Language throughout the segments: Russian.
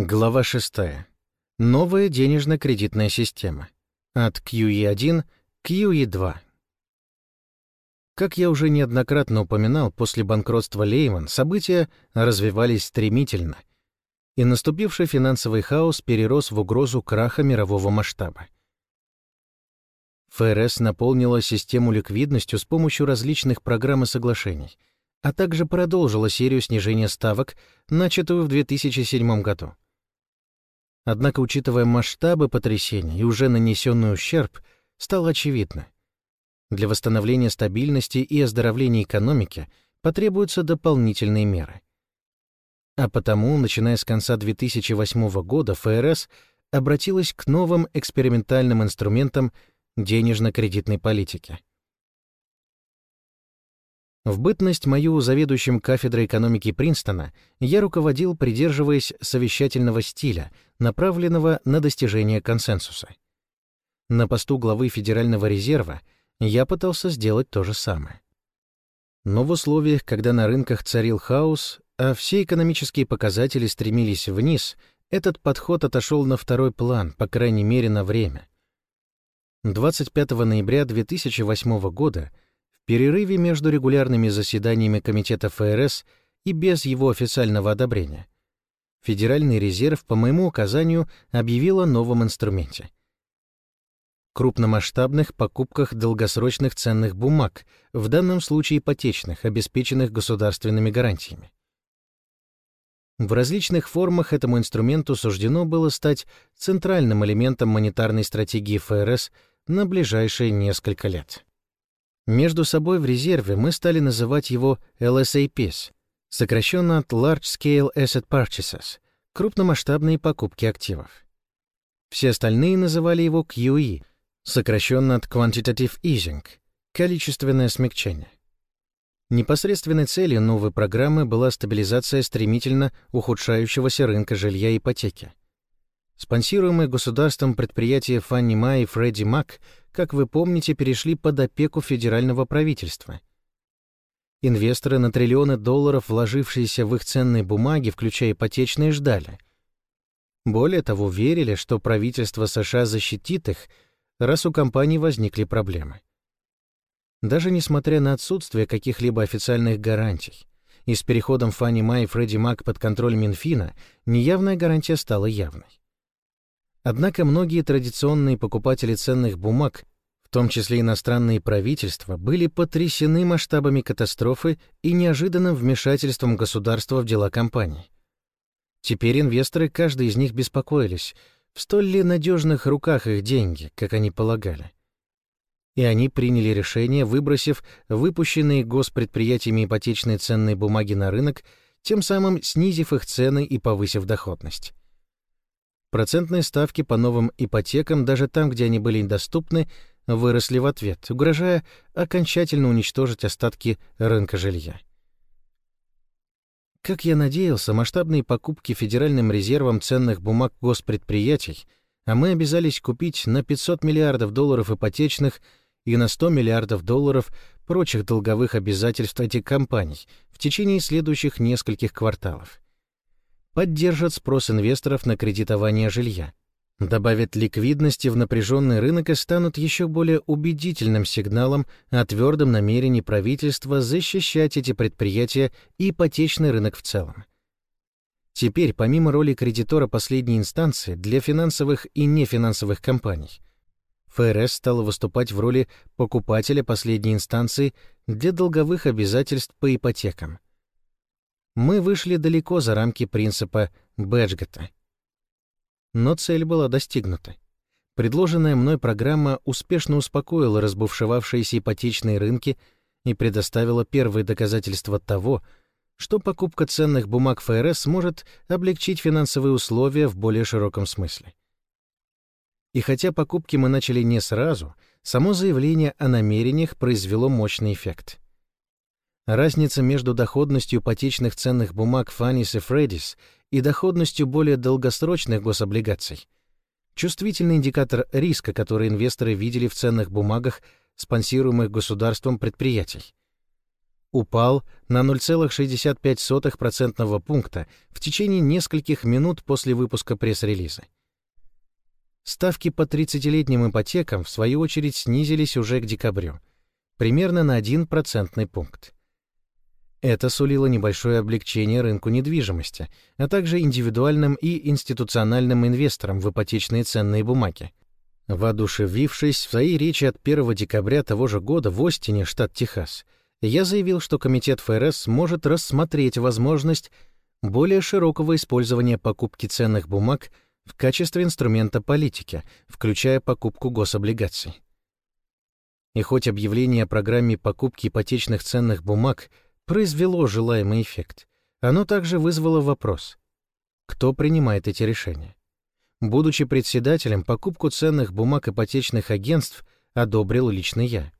Глава 6. Новая денежно-кредитная система. От QE1 к QE2. Как я уже неоднократно упоминал, после банкротства Лейман события развивались стремительно, и наступивший финансовый хаос перерос в угрозу краха мирового масштаба. ФРС наполнила систему ликвидностью с помощью различных программ и соглашений, а также продолжила серию снижения ставок, начатую в 2007 году. Однако, учитывая масштабы потрясений и уже нанесенный ущерб, стало очевидно. Для восстановления стабильности и оздоровления экономики потребуются дополнительные меры. А потому, начиная с конца 2008 года, ФРС обратилась к новым экспериментальным инструментам денежно-кредитной политики. В бытность мою заведующим кафедрой экономики Принстона я руководил, придерживаясь совещательного стиля, направленного на достижение консенсуса. На посту главы Федерального резерва я пытался сделать то же самое. Но в условиях, когда на рынках царил хаос, а все экономические показатели стремились вниз, этот подход отошел на второй план, по крайней мере, на время. 25 ноября 2008 года — перерыве между регулярными заседаниями Комитета ФРС и без его официального одобрения. Федеральный резерв по моему указанию объявил о новом инструменте — крупномасштабных покупках долгосрочных ценных бумаг, в данном случае ипотечных, обеспеченных государственными гарантиями. В различных формах этому инструменту суждено было стать центральным элементом монетарной стратегии ФРС на ближайшие несколько лет. Между собой в резерве мы стали называть его LSAPs, сокращенно от Large Scale Asset Purchases, крупномасштабные покупки активов. Все остальные называли его QE, сокращенно от Quantitative Easing, количественное смягчение. Непосредственной целью новой программы была стабилизация стремительно ухудшающегося рынка жилья и ипотеки. Спонсируемые государством предприятия Фанни Ма и Фредди Мак, как вы помните, перешли под опеку федерального правительства. Инвесторы на триллионы долларов, вложившиеся в их ценные бумаги, включая ипотечные, ждали. Более того, верили, что правительство США защитит их, раз у компаний возникли проблемы. Даже несмотря на отсутствие каких-либо официальных гарантий, и с переходом Фанни Ма и Фредди Мак под контроль Минфина, неявная гарантия стала явной. Однако многие традиционные покупатели ценных бумаг, в том числе иностранные правительства, были потрясены масштабами катастрофы и неожиданным вмешательством государства в дела компаний. Теперь инвесторы, каждый из них беспокоились, в столь ли надежных руках их деньги, как они полагали. И они приняли решение, выбросив выпущенные госпредприятиями ипотечные ценные бумаги на рынок, тем самым снизив их цены и повысив доходность. Процентные ставки по новым ипотекам, даже там, где они были недоступны, выросли в ответ, угрожая окончательно уничтожить остатки рынка жилья. Как я надеялся, масштабные покупки Федеральным резервом ценных бумаг госпредприятий, а мы обязались купить на 500 миллиардов долларов ипотечных и на 100 миллиардов долларов прочих долговых обязательств этих компаний в течение следующих нескольких кварталов поддержат спрос инвесторов на кредитование жилья, добавят ликвидности в напряженный рынок и станут еще более убедительным сигналом о твердом намерении правительства защищать эти предприятия и ипотечный рынок в целом. Теперь, помимо роли кредитора последней инстанции для финансовых и нефинансовых компаний, ФРС стала выступать в роли покупателя последней инстанции для долговых обязательств по ипотекам – мы вышли далеко за рамки принципа Бэджгета. Но цель была достигнута. Предложенная мной программа успешно успокоила разбушевавшиеся ипотечные рынки и предоставила первые доказательства того, что покупка ценных бумаг ФРС может облегчить финансовые условия в более широком смысле. И хотя покупки мы начали не сразу, само заявление о намерениях произвело мощный эффект. Разница между доходностью ипотечных ценных бумаг Фаннис и Фреддис и доходностью более долгосрочных гособлигаций — чувствительный индикатор риска, который инвесторы видели в ценных бумагах, спонсируемых государством предприятий. упал на 0,65% пункта в течение нескольких минут после выпуска пресс-релиза. Ставки по 30-летним ипотекам, в свою очередь, снизились уже к декабрю, примерно на 1 процентный пункт. Это сулило небольшое облегчение рынку недвижимости, а также индивидуальным и институциональным инвесторам в ипотечные ценные бумаги. Воодушевившись в своей речи от 1 декабря того же года в Остине, штат Техас, я заявил, что Комитет ФРС может рассмотреть возможность более широкого использования покупки ценных бумаг в качестве инструмента политики, включая покупку гособлигаций. И хоть объявление о программе покупки ипотечных ценных бумаг – произвело желаемый эффект, оно также вызвало вопрос, кто принимает эти решения. Будучи председателем, покупку ценных бумаг ипотечных агентств одобрил лично я.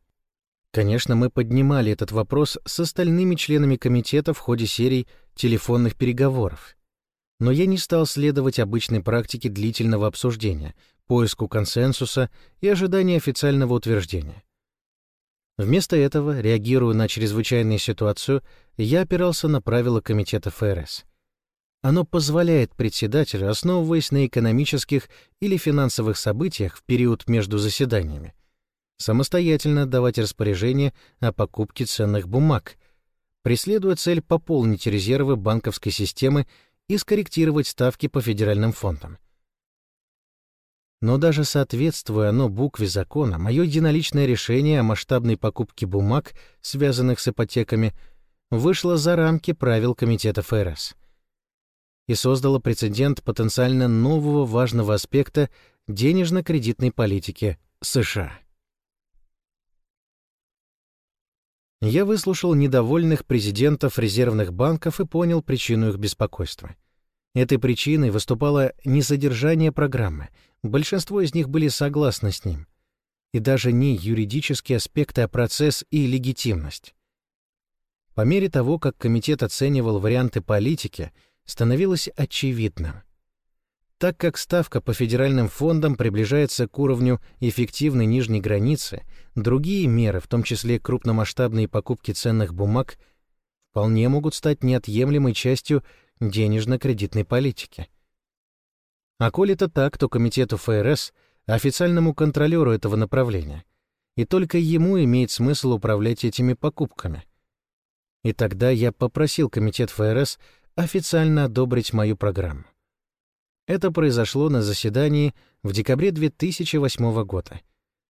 Конечно, мы поднимали этот вопрос с остальными членами комитета в ходе серий телефонных переговоров. Но я не стал следовать обычной практике длительного обсуждения, поиску консенсуса и ожидания официального утверждения. Вместо этого, реагируя на чрезвычайную ситуацию, я опирался на правила комитета ФРС. Оно позволяет председателю, основываясь на экономических или финансовых событиях в период между заседаниями, самостоятельно давать распоряжение о покупке ценных бумаг, преследуя цель пополнить резервы банковской системы и скорректировать ставки по федеральным фондам. Но даже соответствуя оно букве закона, мое единоличное решение о масштабной покупке бумаг, связанных с ипотеками, вышло за рамки правил Комитета ФРС и создало прецедент потенциально нового важного аспекта денежно-кредитной политики США. Я выслушал недовольных президентов резервных банков и понял причину их беспокойства — Этой причиной выступало не содержание программы, большинство из них были согласны с ним, и даже не юридические аспекты, а процесс и легитимность. По мере того, как комитет оценивал варианты политики, становилось очевидным. Так как ставка по федеральным фондам приближается к уровню эффективной нижней границы, другие меры, в том числе крупномасштабные покупки ценных бумаг, вполне могут стать неотъемлемой частью денежно-кредитной политики. А коль это так, то комитету ФРС, официальному контролеру этого направления, и только ему имеет смысл управлять этими покупками. И тогда я попросил комитет ФРС официально одобрить мою программу. Это произошло на заседании в декабре 2008 года,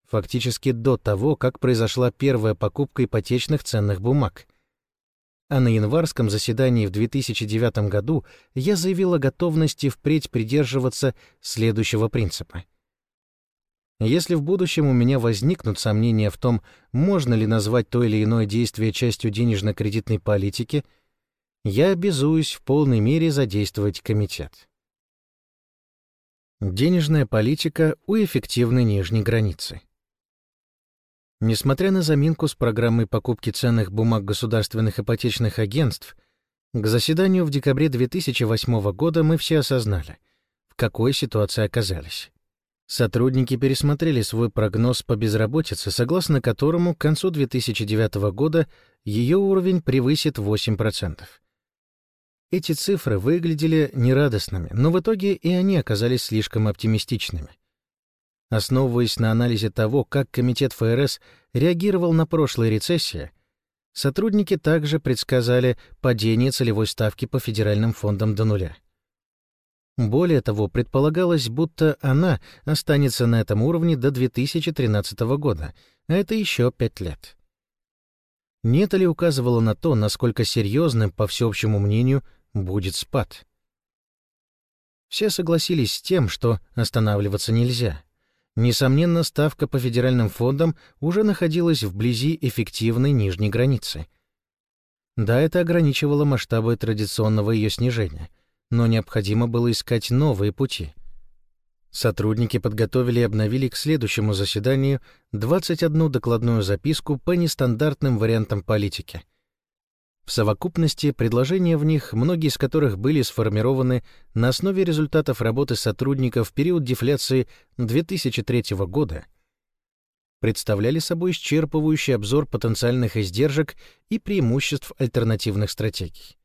фактически до того, как произошла первая покупка ипотечных ценных бумаг — а на январском заседании в 2009 году я заявил о готовности впредь придерживаться следующего принципа. Если в будущем у меня возникнут сомнения в том, можно ли назвать то или иное действие частью денежно-кредитной политики, я обязуюсь в полной мере задействовать комитет. Денежная политика у эффективной нижней границы. Несмотря на заминку с программой покупки ценных бумаг государственных ипотечных агентств, к заседанию в декабре 2008 года мы все осознали, в какой ситуации оказались. Сотрудники пересмотрели свой прогноз по безработице, согласно которому к концу 2009 года ее уровень превысит 8%. Эти цифры выглядели нерадостными, но в итоге и они оказались слишком оптимистичными. Основываясь на анализе того, как Комитет ФРС реагировал на прошлые рецессии, сотрудники также предсказали падение целевой ставки по федеральным фондам до нуля. Более того, предполагалось, будто она останется на этом уровне до 2013 года, а это еще пять лет. Не это ли указывало на то, насколько серьезным, по всеобщему мнению, будет спад? Все согласились с тем, что останавливаться нельзя — Несомненно, ставка по федеральным фондам уже находилась вблизи эффективной нижней границы. Да, это ограничивало масштабы традиционного ее снижения, но необходимо было искать новые пути. Сотрудники подготовили и обновили к следующему заседанию 21 докладную записку по нестандартным вариантам политики — в совокупности предложения в них, многие из которых были сформированы на основе результатов работы сотрудников в период дефляции 2003 года, представляли собой исчерпывающий обзор потенциальных издержек и преимуществ альтернативных стратегий.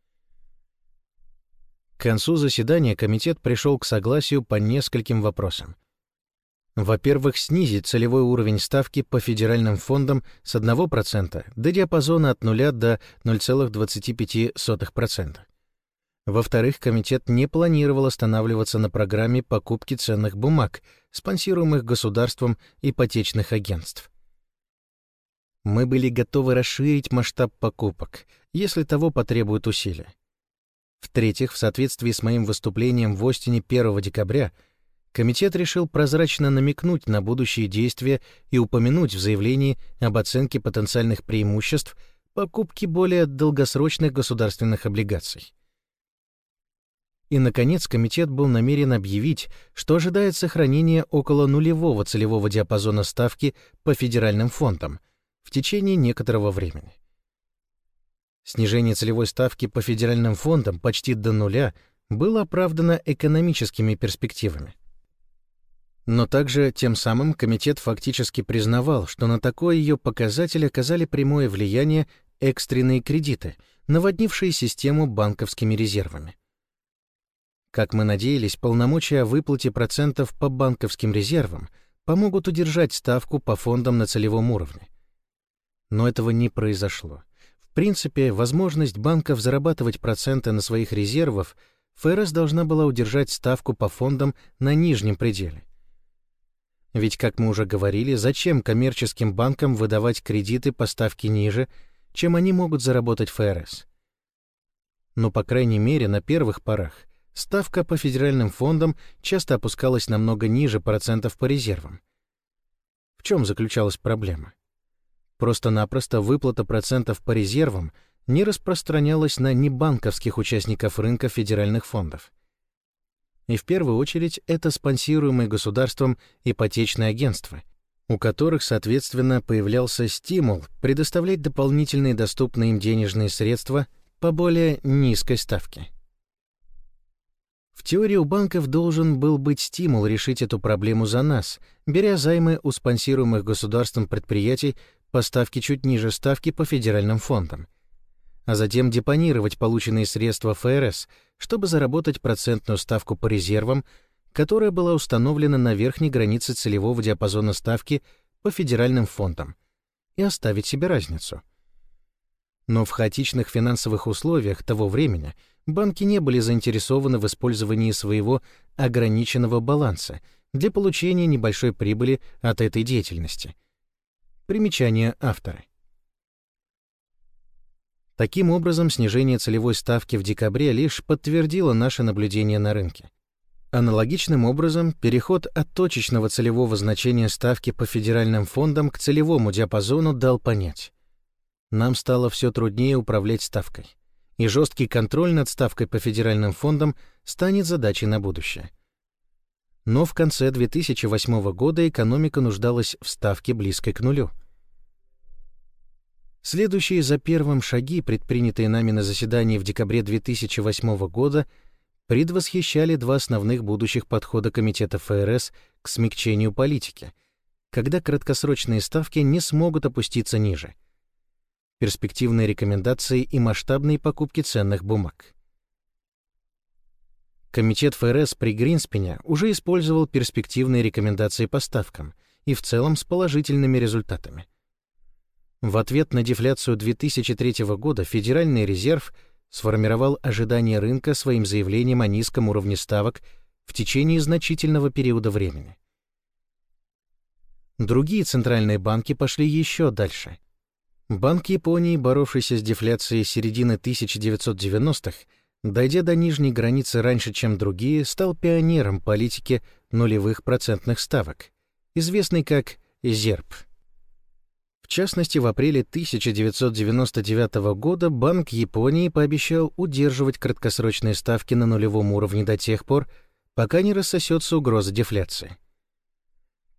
К концу заседания комитет пришел к согласию по нескольким вопросам. Во-первых, снизить целевой уровень ставки по федеральным фондам с 1% до диапазона от 0 до 0,25%. Во-вторых, комитет не планировал останавливаться на программе покупки ценных бумаг, спонсируемых государством ипотечных агентств. Мы были готовы расширить масштаб покупок, если того потребуют усилия. В-третьих, в соответствии с моим выступлением в Остине 1 декабря, комитет решил прозрачно намекнуть на будущие действия и упомянуть в заявлении об оценке потенциальных преимуществ покупки более долгосрочных государственных облигаций. И, наконец, комитет был намерен объявить, что ожидает сохранения около нулевого целевого диапазона ставки по федеральным фондам в течение некоторого времени. Снижение целевой ставки по федеральным фондам почти до нуля было оправдано экономическими перспективами. Но также тем самым комитет фактически признавал, что на такой ее показатель оказали прямое влияние экстренные кредиты, наводнившие систему банковскими резервами. Как мы надеялись, полномочия о выплате процентов по банковским резервам помогут удержать ставку по фондам на целевом уровне. Но этого не произошло. В принципе, возможность банков зарабатывать проценты на своих резервах ФРС должна была удержать ставку по фондам на нижнем пределе. Ведь, как мы уже говорили, зачем коммерческим банкам выдавать кредиты по ставке ниже, чем они могут заработать ФРС? Но, по крайней мере, на первых порах – ставка по федеральным фондам часто опускалась намного ниже процентов по резервам. В чем заключалась проблема? Просто-напросто выплата процентов по резервам не распространялась на небанковских участников рынка федеральных фондов. И в первую очередь это спонсируемые государством ипотечные агентства, у которых, соответственно, появлялся стимул предоставлять дополнительные доступные им денежные средства по более низкой ставке. В теории у банков должен был быть стимул решить эту проблему за нас, беря займы у спонсируемых государством предприятий по ставке чуть ниже ставки по федеральным фондам, а затем депонировать полученные средства ФРС, чтобы заработать процентную ставку по резервам, которая была установлена на верхней границе целевого диапазона ставки по федеральным фондам, и оставить себе разницу. Но в хаотичных финансовых условиях того времени – банки не были заинтересованы в использовании своего ограниченного баланса для получения небольшой прибыли от этой деятельности. Примечание автора. Таким образом, снижение целевой ставки в декабре лишь подтвердило наше наблюдение на рынке. Аналогичным образом, переход от точечного целевого значения ставки по федеральным фондам к целевому диапазону дал понять. Нам стало все труднее управлять ставкой и жесткий контроль над ставкой по федеральным фондам станет задачей на будущее. Но в конце 2008 года экономика нуждалась в ставке близкой к нулю. Следующие за первым шаги, предпринятые нами на заседании в декабре 2008 года, предвосхищали два основных будущих подхода Комитета ФРС к смягчению политики, когда краткосрочные ставки не смогут опуститься ниже – перспективные рекомендации и масштабные покупки ценных бумаг. Комитет ФРС при Гринспене уже использовал перспективные рекомендации по ставкам и в целом с положительными результатами. В ответ на дефляцию 2003 года Федеральный резерв сформировал ожидания рынка своим заявлением о низком уровне ставок в течение значительного периода времени. Другие центральные банки пошли еще дальше Банк Японии, боровшийся с дефляцией середины 1990-х, дойдя до нижней границы раньше, чем другие, стал пионером политики нулевых процентных ставок, известный как ЗЕРП. В частности, в апреле 1999 года Банк Японии пообещал удерживать краткосрочные ставки на нулевом уровне до тех пор, пока не рассосется угроза дефляции.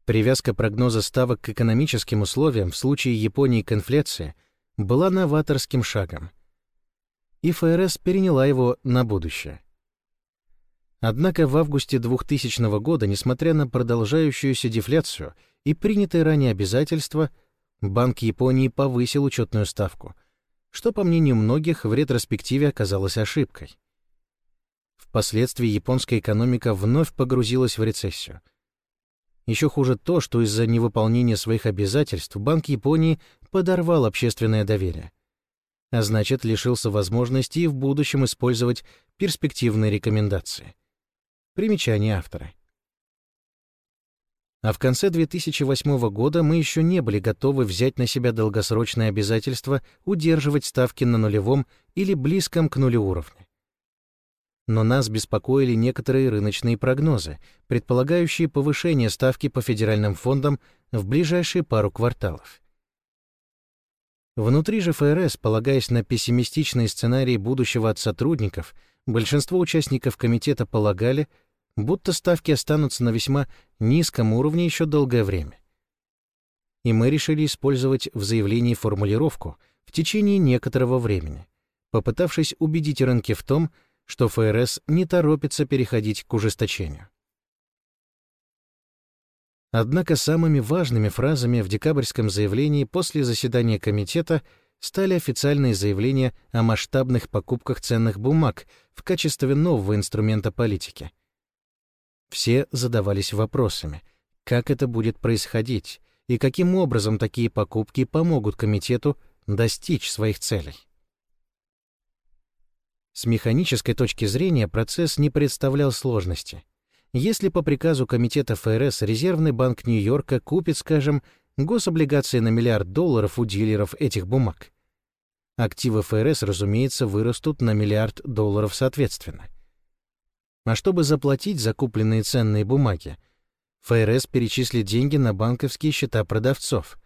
Привязка прогноза ставок к экономическим условиям в случае Японии к инфляции была новаторским шагом. И ФРС переняла его на будущее. Однако в августе 2000 года, несмотря на продолжающуюся дефляцию и принятые ранее обязательства, Банк Японии повысил учетную ставку, что, по мнению многих, в ретроспективе оказалось ошибкой. Впоследствии японская экономика вновь погрузилась в рецессию. Еще хуже то, что из-за невыполнения своих обязательств Банк Японии подорвал общественное доверие, а значит, лишился возможности в будущем использовать перспективные рекомендации. Примечание автора. А в конце 2008 года мы еще не были готовы взять на себя долгосрочное обязательство удерживать ставки на нулевом или близком к нулю уровне. Но нас беспокоили некоторые рыночные прогнозы, предполагающие повышение ставки по федеральным фондам в ближайшие пару кварталов. Внутри же ФРС, полагаясь на пессимистичные сценарии будущего от сотрудников, большинство участников комитета полагали, будто ставки останутся на весьма низком уровне еще долгое время. И мы решили использовать в заявлении формулировку «в течение некоторого времени», попытавшись убедить рынки в том, что ФРС не торопится переходить к ужесточению. Однако самыми важными фразами в декабрьском заявлении после заседания комитета стали официальные заявления о масштабных покупках ценных бумаг в качестве нового инструмента политики. Все задавались вопросами, как это будет происходить и каким образом такие покупки помогут комитету достичь своих целей. С механической точки зрения процесс не представлял сложности. Если по приказу Комитета ФРС Резервный банк Нью-Йорка купит, скажем, гособлигации на миллиард долларов у дилеров этих бумаг, активы ФРС, разумеется, вырастут на миллиард долларов соответственно. А чтобы заплатить закупленные ценные бумаги, ФРС перечислит деньги на банковские счета продавцов,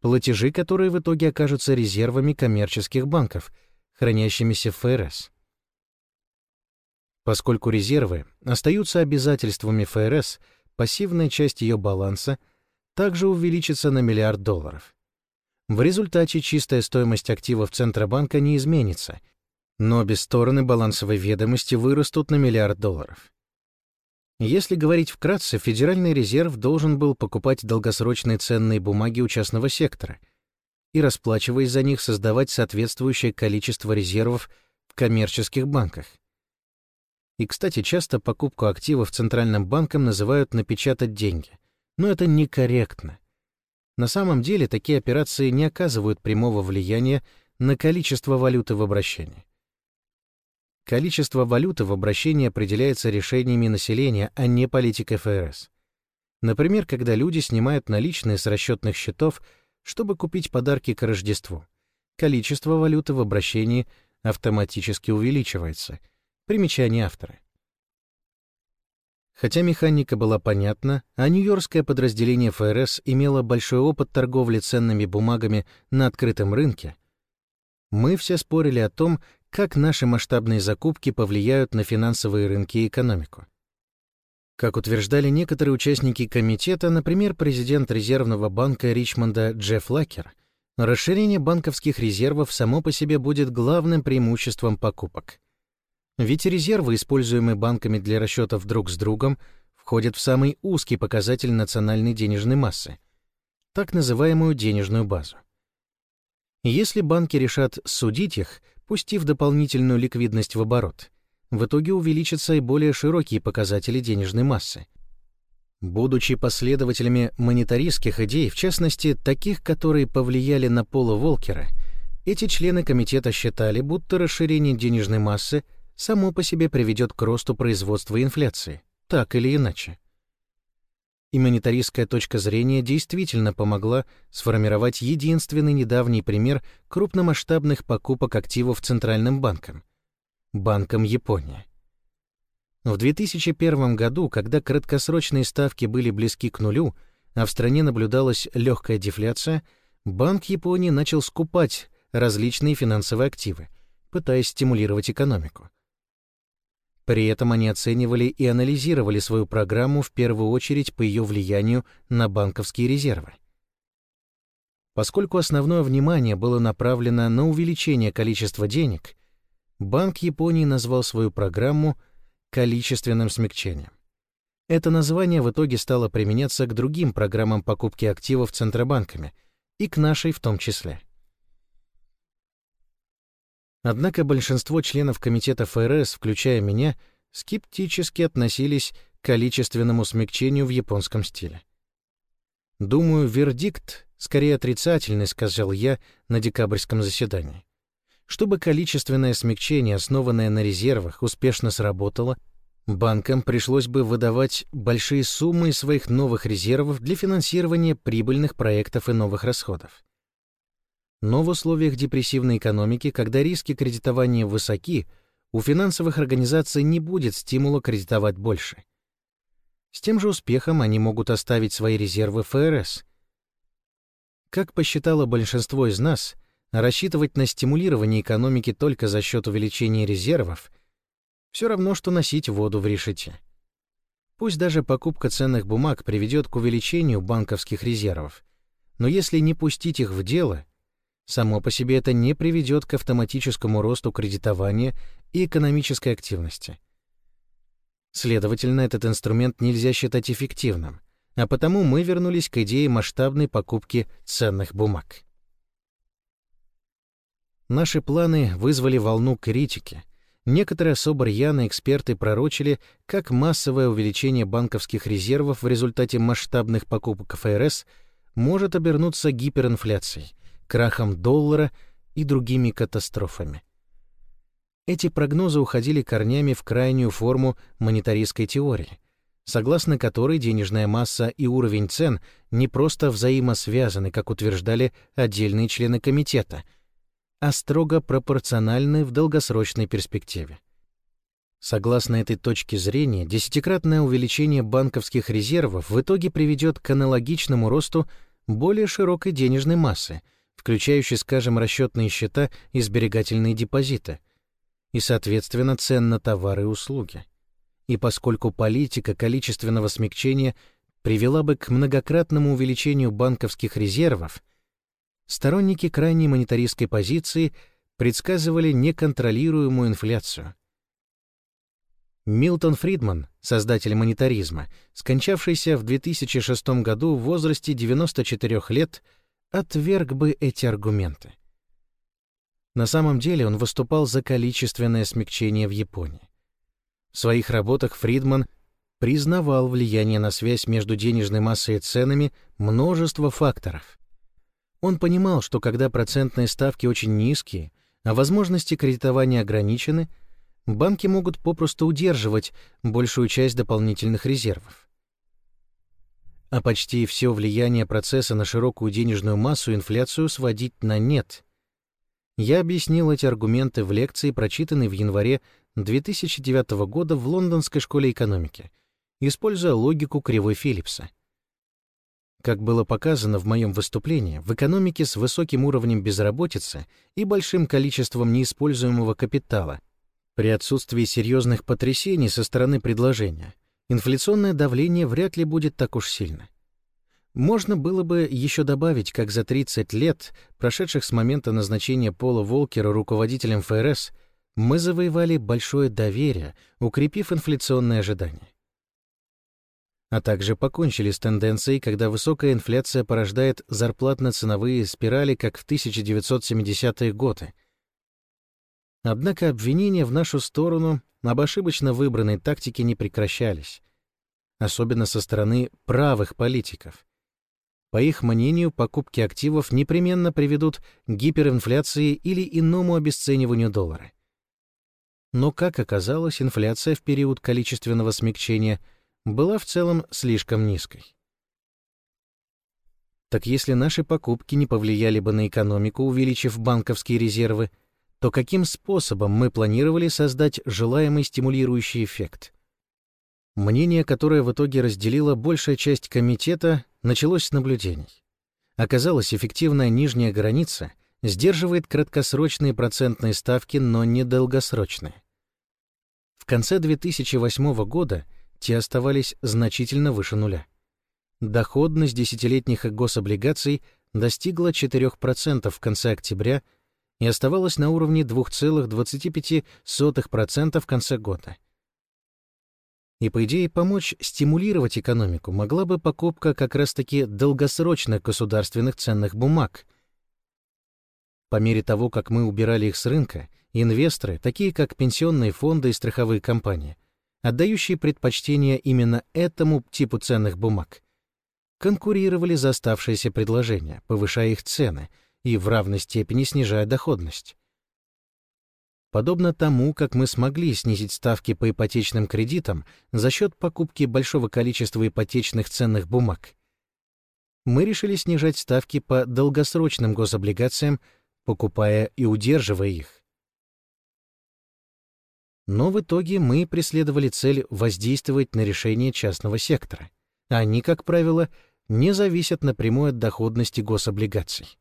платежи, которые в итоге окажутся резервами коммерческих банков — хранящимися в ФРС. Поскольку резервы остаются обязательствами ФРС, пассивная часть ее баланса также увеличится на миллиард долларов. В результате чистая стоимость активов Центробанка не изменится, но обе стороны балансовой ведомости вырастут на миллиард долларов. Если говорить вкратце, Федеральный резерв должен был покупать долгосрочные ценные бумаги у частного сектора — и, расплачиваясь за них, создавать соответствующее количество резервов в коммерческих банках. И, кстати, часто покупку активов Центральным банком называют «напечатать деньги». Но это некорректно. На самом деле такие операции не оказывают прямого влияния на количество валюты в обращении. Количество валюты в обращении определяется решениями населения, а не политикой ФРС. Например, когда люди снимают наличные с расчетных счетов – чтобы купить подарки к Рождеству. Количество валюты в обращении автоматически увеличивается. Примечание автора. Хотя механика была понятна, а нью-йоркское подразделение ФРС имело большой опыт торговли ценными бумагами на открытом рынке, мы все спорили о том, как наши масштабные закупки повлияют на финансовые рынки и экономику. Как утверждали некоторые участники комитета, например, президент Резервного банка Ричмонда Джефф Лакер, расширение банковских резервов само по себе будет главным преимуществом покупок. Ведь резервы, используемые банками для расчетов друг с другом, входят в самый узкий показатель национальной денежной массы, так называемую денежную базу. Если банки решат судить их, пустив дополнительную ликвидность в оборот, в итоге увеличатся и более широкие показатели денежной массы. Будучи последователями монетаристских идей, в частности, таких, которые повлияли на Пола Волкера, эти члены комитета считали, будто расширение денежной массы само по себе приведет к росту производства и инфляции, так или иначе. И монетаристская точка зрения действительно помогла сформировать единственный недавний пример крупномасштабных покупок активов Центральным банком — Банком Японии. В 2001 году, когда краткосрочные ставки были близки к нулю, а в стране наблюдалась легкая дефляция, Банк Японии начал скупать различные финансовые активы, пытаясь стимулировать экономику. При этом они оценивали и анализировали свою программу в первую очередь по ее влиянию на банковские резервы. Поскольку основное внимание было направлено на увеличение количества денег, Банк Японии назвал свою программу количественным смягчением. Это название в итоге стало применяться к другим программам покупки активов центробанками и к нашей в том числе. Однако большинство членов комитета ФРС, включая меня, скептически относились к количественному смягчению в японском стиле. «Думаю, вердикт скорее отрицательный», — сказал я на декабрьском заседании. Чтобы количественное смягчение, основанное на резервах, успешно сработало, банкам пришлось бы выдавать большие суммы из своих новых резервов для финансирования прибыльных проектов и новых расходов. Но в условиях депрессивной экономики, когда риски кредитования высоки, у финансовых организаций не будет стимула кредитовать больше. С тем же успехом они могут оставить свои резервы ФРС. Как посчитало большинство из нас, рассчитывать на стимулирование экономики только за счет увеличения резервов все равно, что носить воду в решете. Пусть даже покупка ценных бумаг приведет к увеличению банковских резервов, но если не пустить их в дело, само по себе это не приведет к автоматическому росту кредитования и экономической активности. Следовательно, этот инструмент нельзя считать эффективным, а потому мы вернулись к идее масштабной покупки ценных бумаг. Наши планы вызвали волну критики. Некоторые особо рьяные эксперты пророчили, как массовое увеличение банковских резервов в результате масштабных покупок ФРС может обернуться гиперинфляцией, крахом доллара и другими катастрофами. Эти прогнозы уходили корнями в крайнюю форму монетаристской теории, согласно которой денежная масса и уровень цен не просто взаимосвязаны, как утверждали отдельные члены комитета — а строго пропорциональны в долгосрочной перспективе. Согласно этой точке зрения, десятикратное увеличение банковских резервов в итоге приведет к аналогичному росту более широкой денежной массы, включающей, скажем, расчетные счета и сберегательные депозиты, и, соответственно, цен на товары и услуги. И поскольку политика количественного смягчения привела бы к многократному увеличению банковских резервов, Сторонники крайней монетаристской позиции предсказывали неконтролируемую инфляцию. Милтон Фридман, создатель монетаризма, скончавшийся в 2006 году в возрасте 94 лет, отверг бы эти аргументы. На самом деле он выступал за количественное смягчение в Японии. В своих работах Фридман признавал влияние на связь между денежной массой и ценами множества факторов, он понимал, что когда процентные ставки очень низкие, а возможности кредитования ограничены, банки могут попросту удерживать большую часть дополнительных резервов. А почти все влияние процесса на широкую денежную массу инфляцию сводить на нет. Я объяснил эти аргументы в лекции, прочитанной в январе 2009 года в Лондонской школе экономики, используя логику кривой Филлипса — как было показано в моем выступлении, в экономике с высоким уровнем безработицы и большим количеством неиспользуемого капитала, при отсутствии серьезных потрясений со стороны предложения, инфляционное давление вряд ли будет так уж сильно. Можно было бы еще добавить, как за 30 лет, прошедших с момента назначения Пола Волкера руководителем ФРС, мы завоевали большое доверие, укрепив инфляционные ожидания а также покончили с тенденцией, когда высокая инфляция порождает зарплатно-ценовые спирали, как в 1970-е годы. Однако обвинения в нашу сторону об ошибочно выбранной тактике не прекращались, особенно со стороны правых политиков. По их мнению, покупки активов непременно приведут к гиперинфляции или иному обесцениванию доллара. Но, как оказалось, инфляция в период количественного смягчения – была в целом слишком низкой. Так если наши покупки не повлияли бы на экономику, увеличив банковские резервы, то каким способом мы планировали создать желаемый стимулирующий эффект? Мнение, которое в итоге разделила большая часть комитета, началось с наблюдений. Оказалось, эффективная нижняя граница сдерживает краткосрочные процентные ставки, но не долгосрочные. В конце 2008 года те оставались значительно выше нуля. Доходность десятилетних гособлигаций достигла 4% в конце октября и оставалась на уровне 2,25% в конце года. И, по идее, помочь стимулировать экономику могла бы покупка как раз-таки долгосрочных государственных ценных бумаг. По мере того, как мы убирали их с рынка, инвесторы, такие как пенсионные фонды и страховые компании, отдающие предпочтение именно этому типу ценных бумаг, конкурировали за оставшиеся предложения, повышая их цены и в равной степени снижая доходность. Подобно тому, как мы смогли снизить ставки по ипотечным кредитам за счет покупки большого количества ипотечных ценных бумаг, мы решили снижать ставки по долгосрочным гособлигациям, покупая и удерживая их. Но в итоге мы преследовали цель воздействовать на решение частного сектора. Они, как правило, не зависят напрямую от доходности гособлигаций.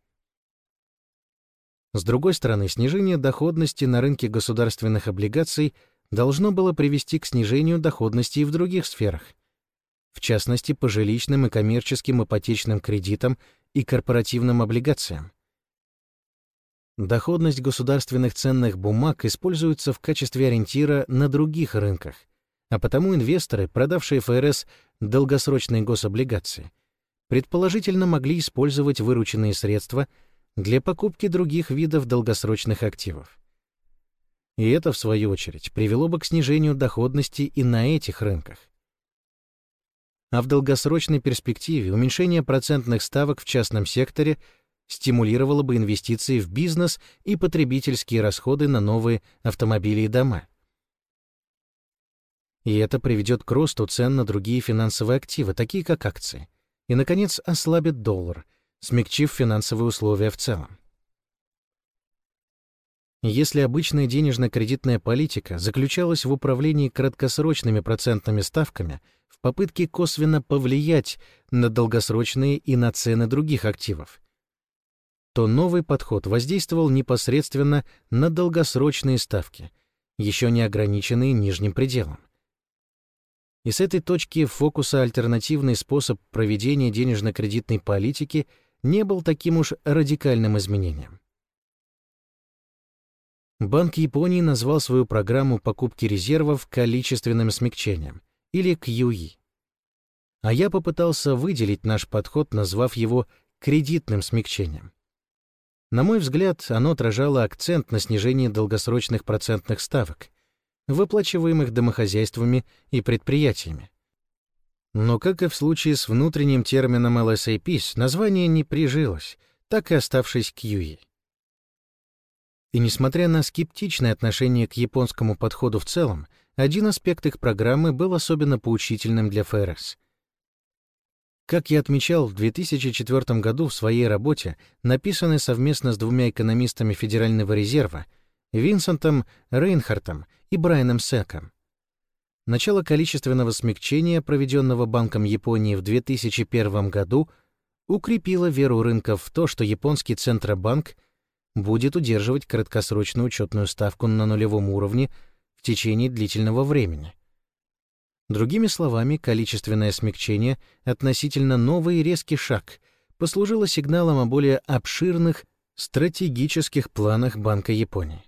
С другой стороны, снижение доходности на рынке государственных облигаций должно было привести к снижению доходности и в других сферах, в частности, по жилищным и коммерческим ипотечным кредитам и корпоративным облигациям. Доходность государственных ценных бумаг используется в качестве ориентира на других рынках, а потому инвесторы, продавшие ФРС долгосрочные гособлигации, предположительно могли использовать вырученные средства – для покупки других видов долгосрочных активов. И это, в свою очередь, привело бы к снижению доходности и на этих рынках. А в долгосрочной перспективе уменьшение процентных ставок в частном секторе стимулировало бы инвестиции в бизнес и потребительские расходы на новые автомобили и дома. И это приведет к росту цен на другие финансовые активы, такие как акции, и, наконец, ослабит доллар — смягчив финансовые условия в целом. Если обычная денежно-кредитная политика заключалась в управлении краткосрочными процентными ставками в попытке косвенно повлиять на долгосрочные и на цены других активов, то новый подход воздействовал непосредственно на долгосрочные ставки, еще не ограниченные нижним пределом. И с этой точки фокуса альтернативный способ проведения денежно-кредитной политики – не был таким уж радикальным изменением. Банк Японии назвал свою программу покупки резервов количественным смягчением, или QE. А я попытался выделить наш подход, назвав его кредитным смягчением. На мой взгляд, оно отражало акцент на снижении долгосрочных процентных ставок, выплачиваемых домохозяйствами и предприятиями. Но, как и в случае с внутренним термином LSAPs, название не прижилось, так и оставшись QE. И несмотря на скептичное отношение к японскому подходу в целом, один аспект их программы был особенно поучительным для ФРС. Как я отмечал в 2004 году в своей работе, написанной совместно с двумя экономистами Федерального резерва, Винсентом Рейнхартом и Брайаном Секом, Начало количественного смягчения, проведенного Банком Японии в 2001 году, укрепило веру рынков в то, что японский Центробанк будет удерживать краткосрочную учетную ставку на нулевом уровне в течение длительного времени. Другими словами, количественное смягчение относительно новый резкий шаг послужило сигналом о более обширных стратегических планах Банка Японии.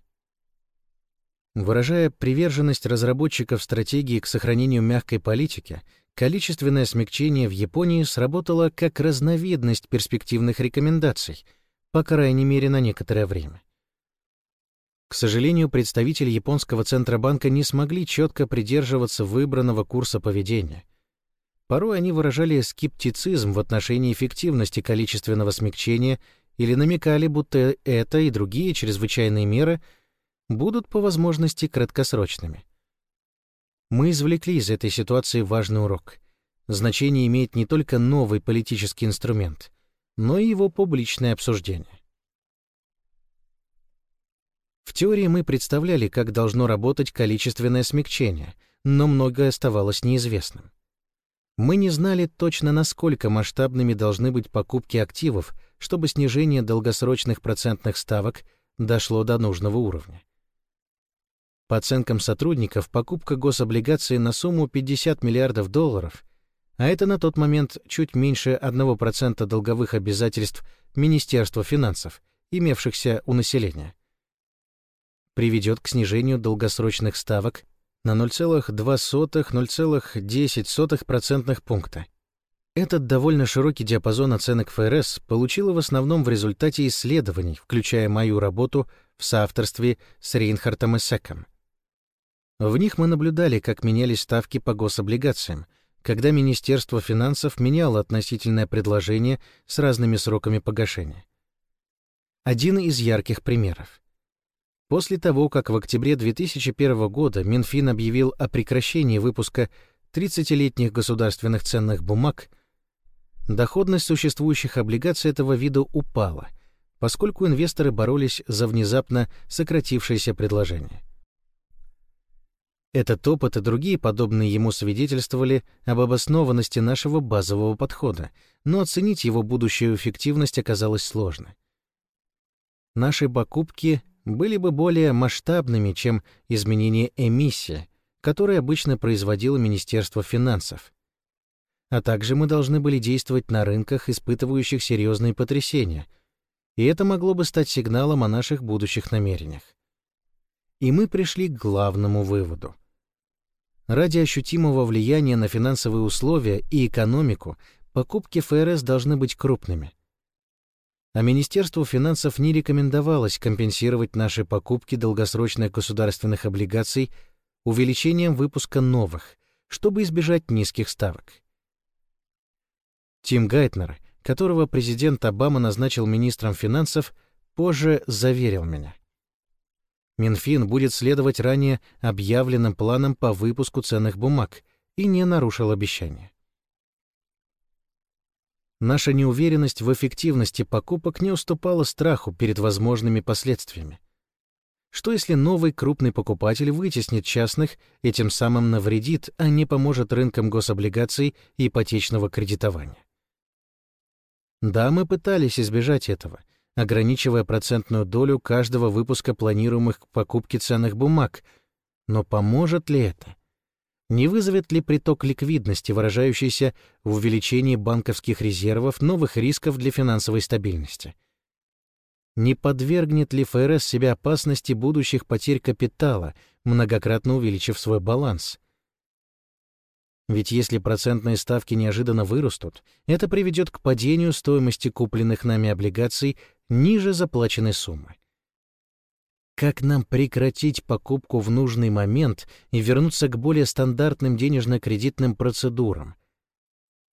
Выражая приверженность разработчиков стратегии к сохранению мягкой политики, количественное смягчение в Японии сработало как разновидность перспективных рекомендаций, по крайней мере на некоторое время. К сожалению, представители японского Центробанка не смогли четко придерживаться выбранного курса поведения. Порой они выражали скептицизм в отношении эффективности количественного смягчения или намекали, будто это и другие чрезвычайные меры — будут по возможности краткосрочными. Мы извлекли из этой ситуации важный урок. Значение имеет не только новый политический инструмент, но и его публичное обсуждение. В теории мы представляли, как должно работать количественное смягчение, но многое оставалось неизвестным. Мы не знали точно, насколько масштабными должны быть покупки активов, чтобы снижение долгосрочных процентных ставок дошло до нужного уровня. По оценкам сотрудников, покупка гособлигаций на сумму 50 миллиардов долларов, а это на тот момент чуть меньше 1% долговых обязательств Министерства финансов, имевшихся у населения, приведет к снижению долгосрочных ставок на 0,02-0,10% пункта. Этот довольно широкий диапазон оценок ФРС получила в основном в результате исследований, включая мою работу в соавторстве с Рейнхартом и Секом. В них мы наблюдали, как менялись ставки по гособлигациям, когда Министерство финансов меняло относительное предложение с разными сроками погашения. Один из ярких примеров. После того, как в октябре 2001 года Минфин объявил о прекращении выпуска 30-летних государственных ценных бумаг, доходность существующих облигаций этого вида упала, поскольку инвесторы боролись за внезапно сократившееся предложение. Этот опыт и другие подобные ему свидетельствовали об обоснованности нашего базового подхода, но оценить его будущую эффективность оказалось сложно. Наши покупки были бы более масштабными, чем изменение эмиссии, которое обычно производило Министерство финансов. А также мы должны были действовать на рынках, испытывающих серьезные потрясения, и это могло бы стать сигналом о наших будущих намерениях. И мы пришли к главному выводу. Ради ощутимого влияния на финансовые условия и экономику покупки ФРС должны быть крупными. А Министерству финансов не рекомендовалось компенсировать наши покупки долгосрочных государственных облигаций увеличением выпуска новых, чтобы избежать низких ставок. Тим Гайтнер, которого президент Обама назначил министром финансов, позже заверил меня. Минфин будет следовать ранее объявленным планам по выпуску ценных бумаг и не нарушил обещания. Наша неуверенность в эффективности покупок не уступала страху перед возможными последствиями. Что если новый крупный покупатель вытеснит частных и тем самым навредит, а не поможет рынкам гособлигаций и ипотечного кредитования? Да, мы пытались избежать этого — ограничивая процентную долю каждого выпуска планируемых к покупке ценных бумаг. Но поможет ли это? Не вызовет ли приток ликвидности, выражающийся в увеличении банковских резервов, новых рисков для финансовой стабильности? Не подвергнет ли ФРС себя опасности будущих потерь капитала, многократно увеличив свой баланс? Ведь если процентные ставки неожиданно вырастут, это приведет к падению стоимости купленных нами облигаций ниже заплаченной суммы. Как нам прекратить покупку в нужный момент и вернуться к более стандартным денежно-кредитным процедурам?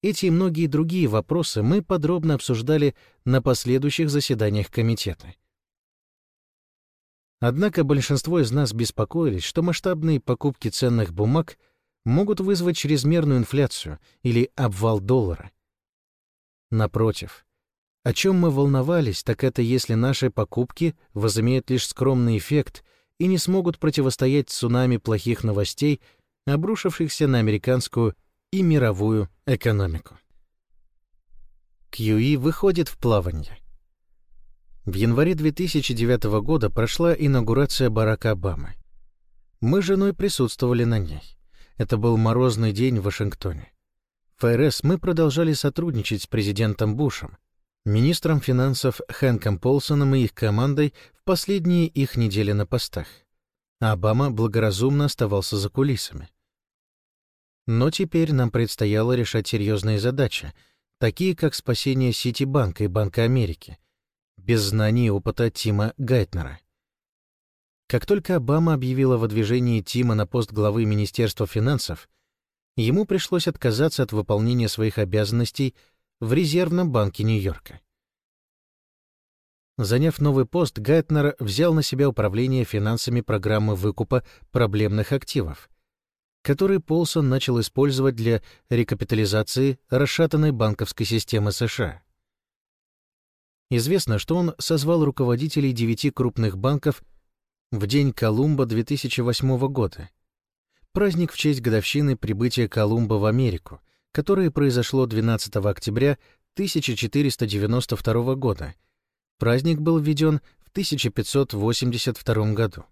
Эти и многие другие вопросы мы подробно обсуждали на последующих заседаниях комитета. Однако большинство из нас беспокоились, что масштабные покупки ценных бумаг могут вызвать чрезмерную инфляцию или обвал доллара. Напротив, о чем мы волновались, так это если наши покупки возымеют лишь скромный эффект и не смогут противостоять цунами плохих новостей, обрушившихся на американскую и мировую экономику. QE выходит в плавание. В январе 2009 года прошла инаугурация Барака Обамы. Мы с женой присутствовали на ней. Это был морозный день в Вашингтоне. В ФРС мы продолжали сотрудничать с президентом Бушем, министром финансов Хэнком Полсоном и их командой в последние их недели на постах. Обама благоразумно оставался за кулисами. Но теперь нам предстояло решать серьезные задачи, такие как спасение Ситибанка и Банка Америки, без знаний и опыта Тима Гайтнера. Как только Обама объявил о выдвижении Тима на пост главы Министерства финансов, ему пришлось отказаться от выполнения своих обязанностей в Резервном банке Нью-Йорка. Заняв новый пост, Гайтнер взял на себя управление финансами программы выкупа проблемных активов, которые Полсон начал использовать для рекапитализации расшатанной банковской системы США. Известно, что он созвал руководителей девяти крупных банков в день Колумба 2008 года, праздник в честь годовщины прибытия Колумба в Америку, которое произошло 12 октября 1492 года. Праздник был введен в 1582 году.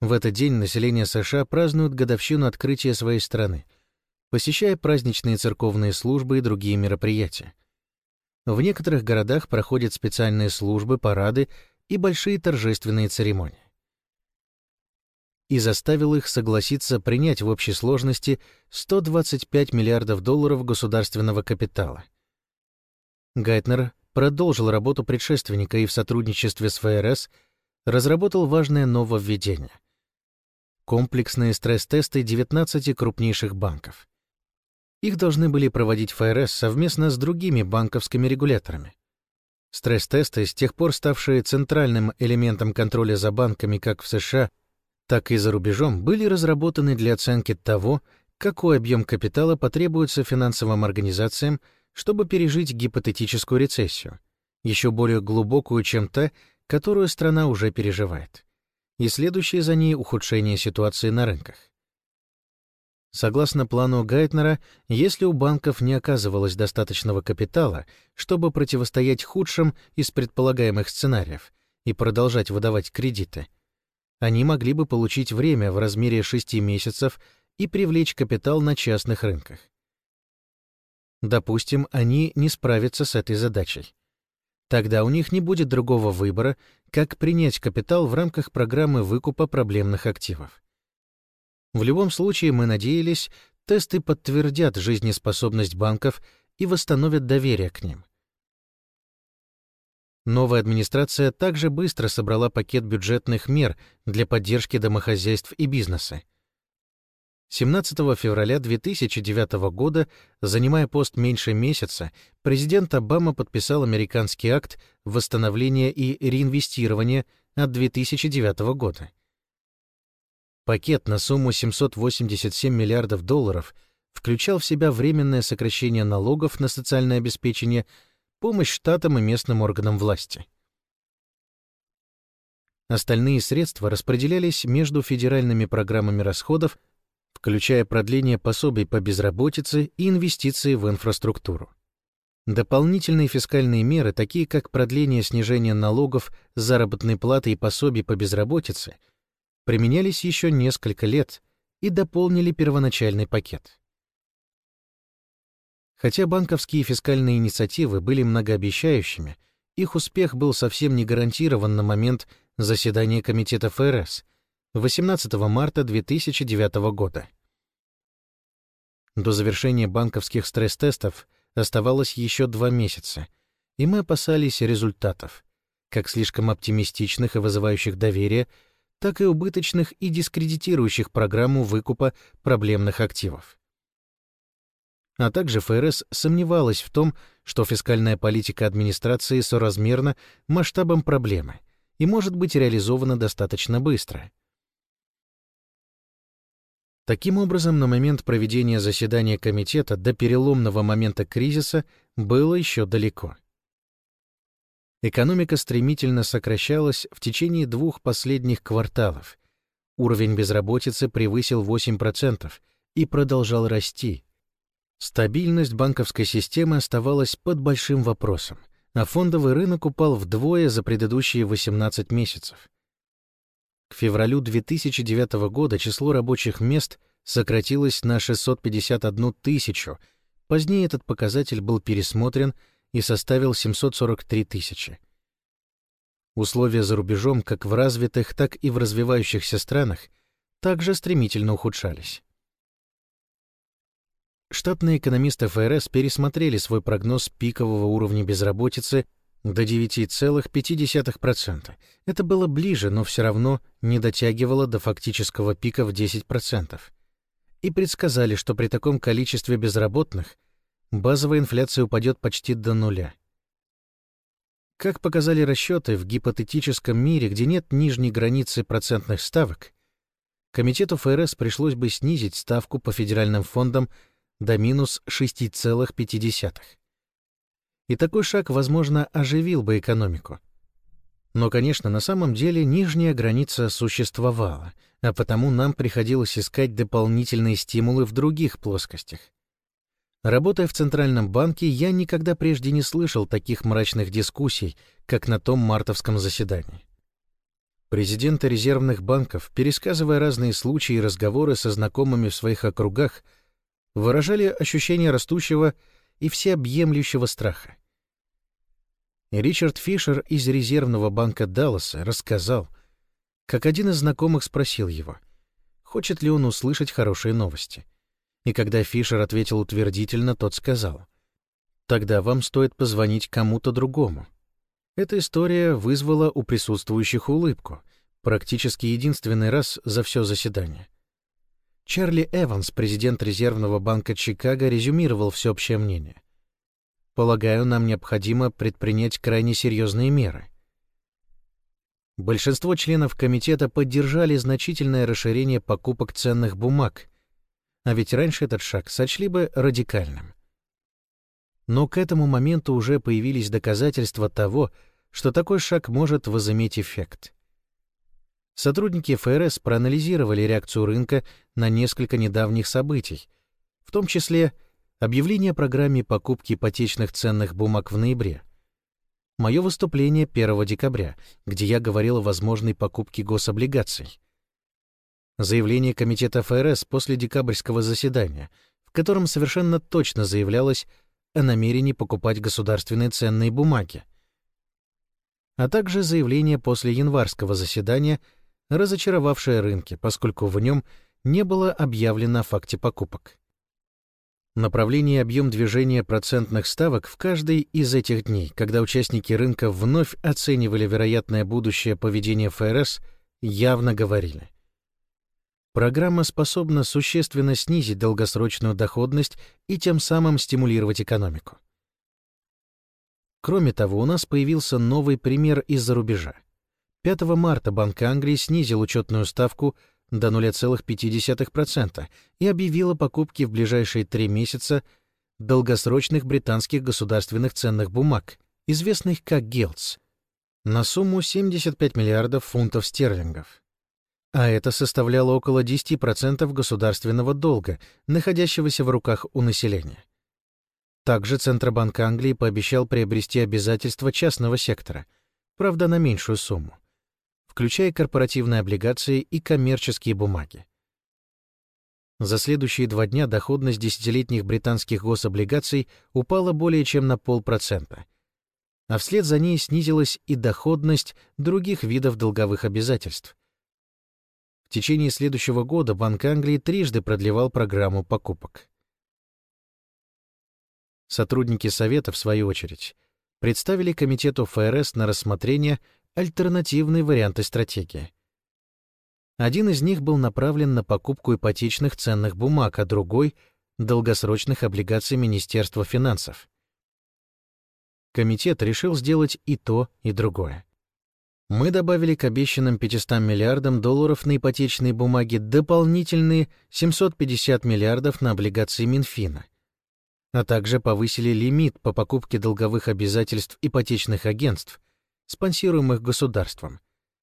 В этот день население США празднует годовщину открытия своей страны, посещая праздничные церковные службы и другие мероприятия. В некоторых городах проходят специальные службы, парады и большие торжественные церемонии. И заставил их согласиться принять в общей сложности 125 миллиардов долларов государственного капитала. Гайтнер продолжил работу предшественника и в сотрудничестве с ФРС разработал важное нововведение — комплексные стресс-тесты 19 крупнейших банков. Их должны были проводить ФРС совместно с другими банковскими регуляторами. Стресс-тесты, с тех пор ставшие центральным элементом контроля за банками как в США, так и за рубежом, были разработаны для оценки того, какой объем капитала потребуется финансовым организациям, чтобы пережить гипотетическую рецессию, еще более глубокую, чем та, которую страна уже переживает, и следующее за ней ухудшение ситуации на рынках. Согласно плану Гайтнера, если у банков не оказывалось достаточного капитала, чтобы противостоять худшим из предполагаемых сценариев и продолжать выдавать кредиты, они могли бы получить время в размере 6 месяцев и привлечь капитал на частных рынках. Допустим, они не справятся с этой задачей. Тогда у них не будет другого выбора, как принять капитал в рамках программы выкупа проблемных активов. В любом случае, мы надеялись, тесты подтвердят жизнеспособность банков и восстановят доверие к ним. Новая администрация также быстро собрала пакет бюджетных мер для поддержки домохозяйств и бизнеса. 17 февраля 2009 года, занимая пост меньше месяца, президент Обама подписал американский акт восстановления и реинвестирования от 2009 года. Пакет на сумму 787 миллиардов долларов включал в себя временное сокращение налогов на социальное обеспечение, помощь штатам и местным органам власти. Остальные средства распределялись между федеральными программами расходов, включая продление пособий по безработице и инвестиции в инфраструктуру. Дополнительные фискальные меры, такие как продление снижения налогов, заработной платы и пособий по безработице — применялись еще несколько лет и дополнили первоначальный пакет. Хотя банковские фискальные инициативы были многообещающими, их успех был совсем не гарантирован на момент заседания Комитета ФРС 18 марта 2009 года. До завершения банковских стресс-тестов оставалось еще два месяца, и мы опасались результатов, как слишком оптимистичных и вызывающих доверие, так и убыточных и дискредитирующих программу выкупа проблемных активов. А также ФРС сомневалась в том, что фискальная политика администрации соразмерна масштабам проблемы и может быть реализована достаточно быстро. Таким образом, на момент проведения заседания комитета до переломного момента кризиса было еще далеко. Экономика стремительно сокращалась в течение двух последних кварталов. Уровень безработицы превысил 8% и продолжал расти. Стабильность банковской системы оставалась под большим вопросом, а фондовый рынок упал вдвое за предыдущие 18 месяцев. К февралю 2009 года число рабочих мест сократилось на 651 тысячу, позднее этот показатель был пересмотрен – и составил 743 тысячи. Условия за рубежом, как в развитых, так и в развивающихся странах, также стремительно ухудшались. Штатные экономисты ФРС пересмотрели свой прогноз пикового уровня безработицы до 9,5%. Это было ближе, но все равно не дотягивало до фактического пика в 10%. И предсказали, что при таком количестве безработных – базовая инфляция упадет почти до нуля. Как показали расчеты, в гипотетическом мире, где нет нижней границы процентных ставок, Комитету ФРС пришлось бы снизить ставку по федеральным фондам до минус 6,5. И такой шаг, возможно, оживил бы экономику. Но, конечно, на самом деле нижняя граница существовала, а потому нам приходилось искать дополнительные стимулы в других плоскостях. Работая в Центральном банке, я никогда прежде не слышал таких мрачных дискуссий, как на том мартовском заседании. Президенты резервных банков, пересказывая разные случаи и разговоры со знакомыми в своих округах, выражали ощущение растущего и всеобъемлющего страха. Ричард Фишер из резервного банка Далласа рассказал, как один из знакомых спросил его, хочет ли он услышать хорошие новости. И когда Фишер ответил утвердительно, тот сказал, «Тогда вам стоит позвонить кому-то другому». Эта история вызвала у присутствующих улыбку, практически единственный раз за все заседание. Чарли Эванс, президент Резервного банка Чикаго, резюмировал всеобщее мнение. «Полагаю, нам необходимо предпринять крайне серьезные меры. Большинство членов комитета поддержали значительное расширение покупок ценных бумаг, а ведь раньше этот шаг сочли бы радикальным. Но к этому моменту уже появились доказательства того, что такой шаг может возыметь эффект. Сотрудники ФРС проанализировали реакцию рынка на несколько недавних событий, в том числе объявление о программе покупки ипотечных ценных бумаг в ноябре, мое выступление 1 декабря, где я говорил о возможной покупке гособлигаций, заявление Комитета ФРС после декабрьского заседания, в котором совершенно точно заявлялось о намерении покупать государственные ценные бумаги, а также заявление после январского заседания – разочаровавшее рынки, поскольку в нем не было объявлено о факте покупок. Направление и объем движения процентных ставок в каждый из этих дней, когда участники рынка вновь оценивали вероятное будущее поведение ФРС, явно говорили. Программа способна существенно снизить долгосрочную доходность и тем самым стимулировать экономику. Кроме того, у нас появился новый пример из-за рубежа. 5 марта Банк Англии снизил учетную ставку до 0,5% и объявил о покупке в ближайшие три месяца долгосрочных британских государственных ценных бумаг, известных как гелдс, на сумму 75 миллиардов фунтов стерлингов. А это составляло около 10% государственного долга, находящегося в руках у населения. Также Центробанк Англии пообещал приобрести обязательства частного сектора, правда, на меньшую сумму включая корпоративные облигации и коммерческие бумаги. За следующие два дня доходность десятилетних британских гособлигаций упала более чем на полпроцента, а вслед за ней снизилась и доходность других видов долговых обязательств. В течение следующего года Банк Англии трижды продлевал программу покупок. Сотрудники Совета, в свою очередь, представили Комитету ФРС на рассмотрение альтернативные варианты стратегии. Один из них был направлен на покупку ипотечных ценных бумаг, а другой — долгосрочных облигаций Министерства финансов. Комитет решил сделать и то, и другое. Мы добавили к обещанным 500 миллиардам долларов на ипотечные бумаги дополнительные 750 миллиардов на облигации Минфина, а также повысили лимит по покупке долговых обязательств ипотечных агентств спонсируемых государством,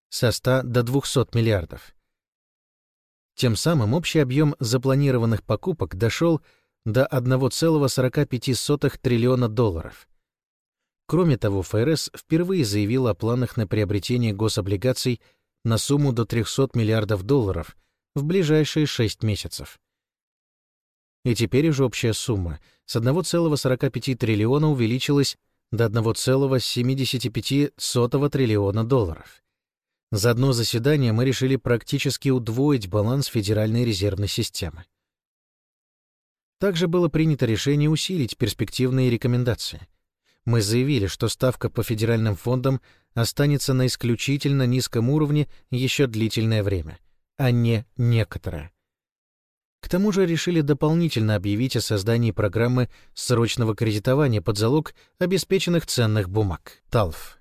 со 100 до 200 миллиардов. Тем самым общий объем запланированных покупок дошел до 1,45 триллиона долларов. Кроме того, ФРС впервые заявил о планах на приобретение гособлигаций на сумму до 300 миллиардов долларов в ближайшие 6 месяцев. И теперь уже общая сумма с 1,45 триллиона увеличилась до 1,75 триллиона долларов. За одно заседание мы решили практически удвоить баланс Федеральной резервной системы. Также было принято решение усилить перспективные рекомендации. Мы заявили, что ставка по федеральным фондам останется на исключительно низком уровне еще длительное время, а не некоторое. К тому же решили дополнительно объявить о создании программы срочного кредитования под залог обеспеченных ценных бумаг ТАЛФ.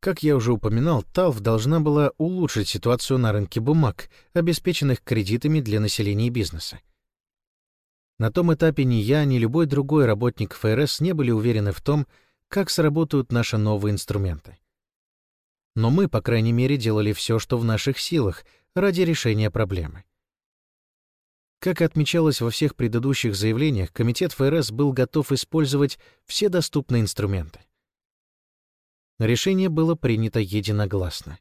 Как я уже упоминал, ТАЛФ должна была улучшить ситуацию на рынке бумаг, обеспеченных кредитами для населения и бизнеса. На том этапе ни я, ни любой другой работник ФРС не были уверены в том, как сработают наши новые инструменты. Но мы, по крайней мере, делали все, что в наших силах, ради решения проблемы. Как отмечалось во всех предыдущих заявлениях, Комитет ФРС был готов использовать все доступные инструменты. Решение было принято единогласно.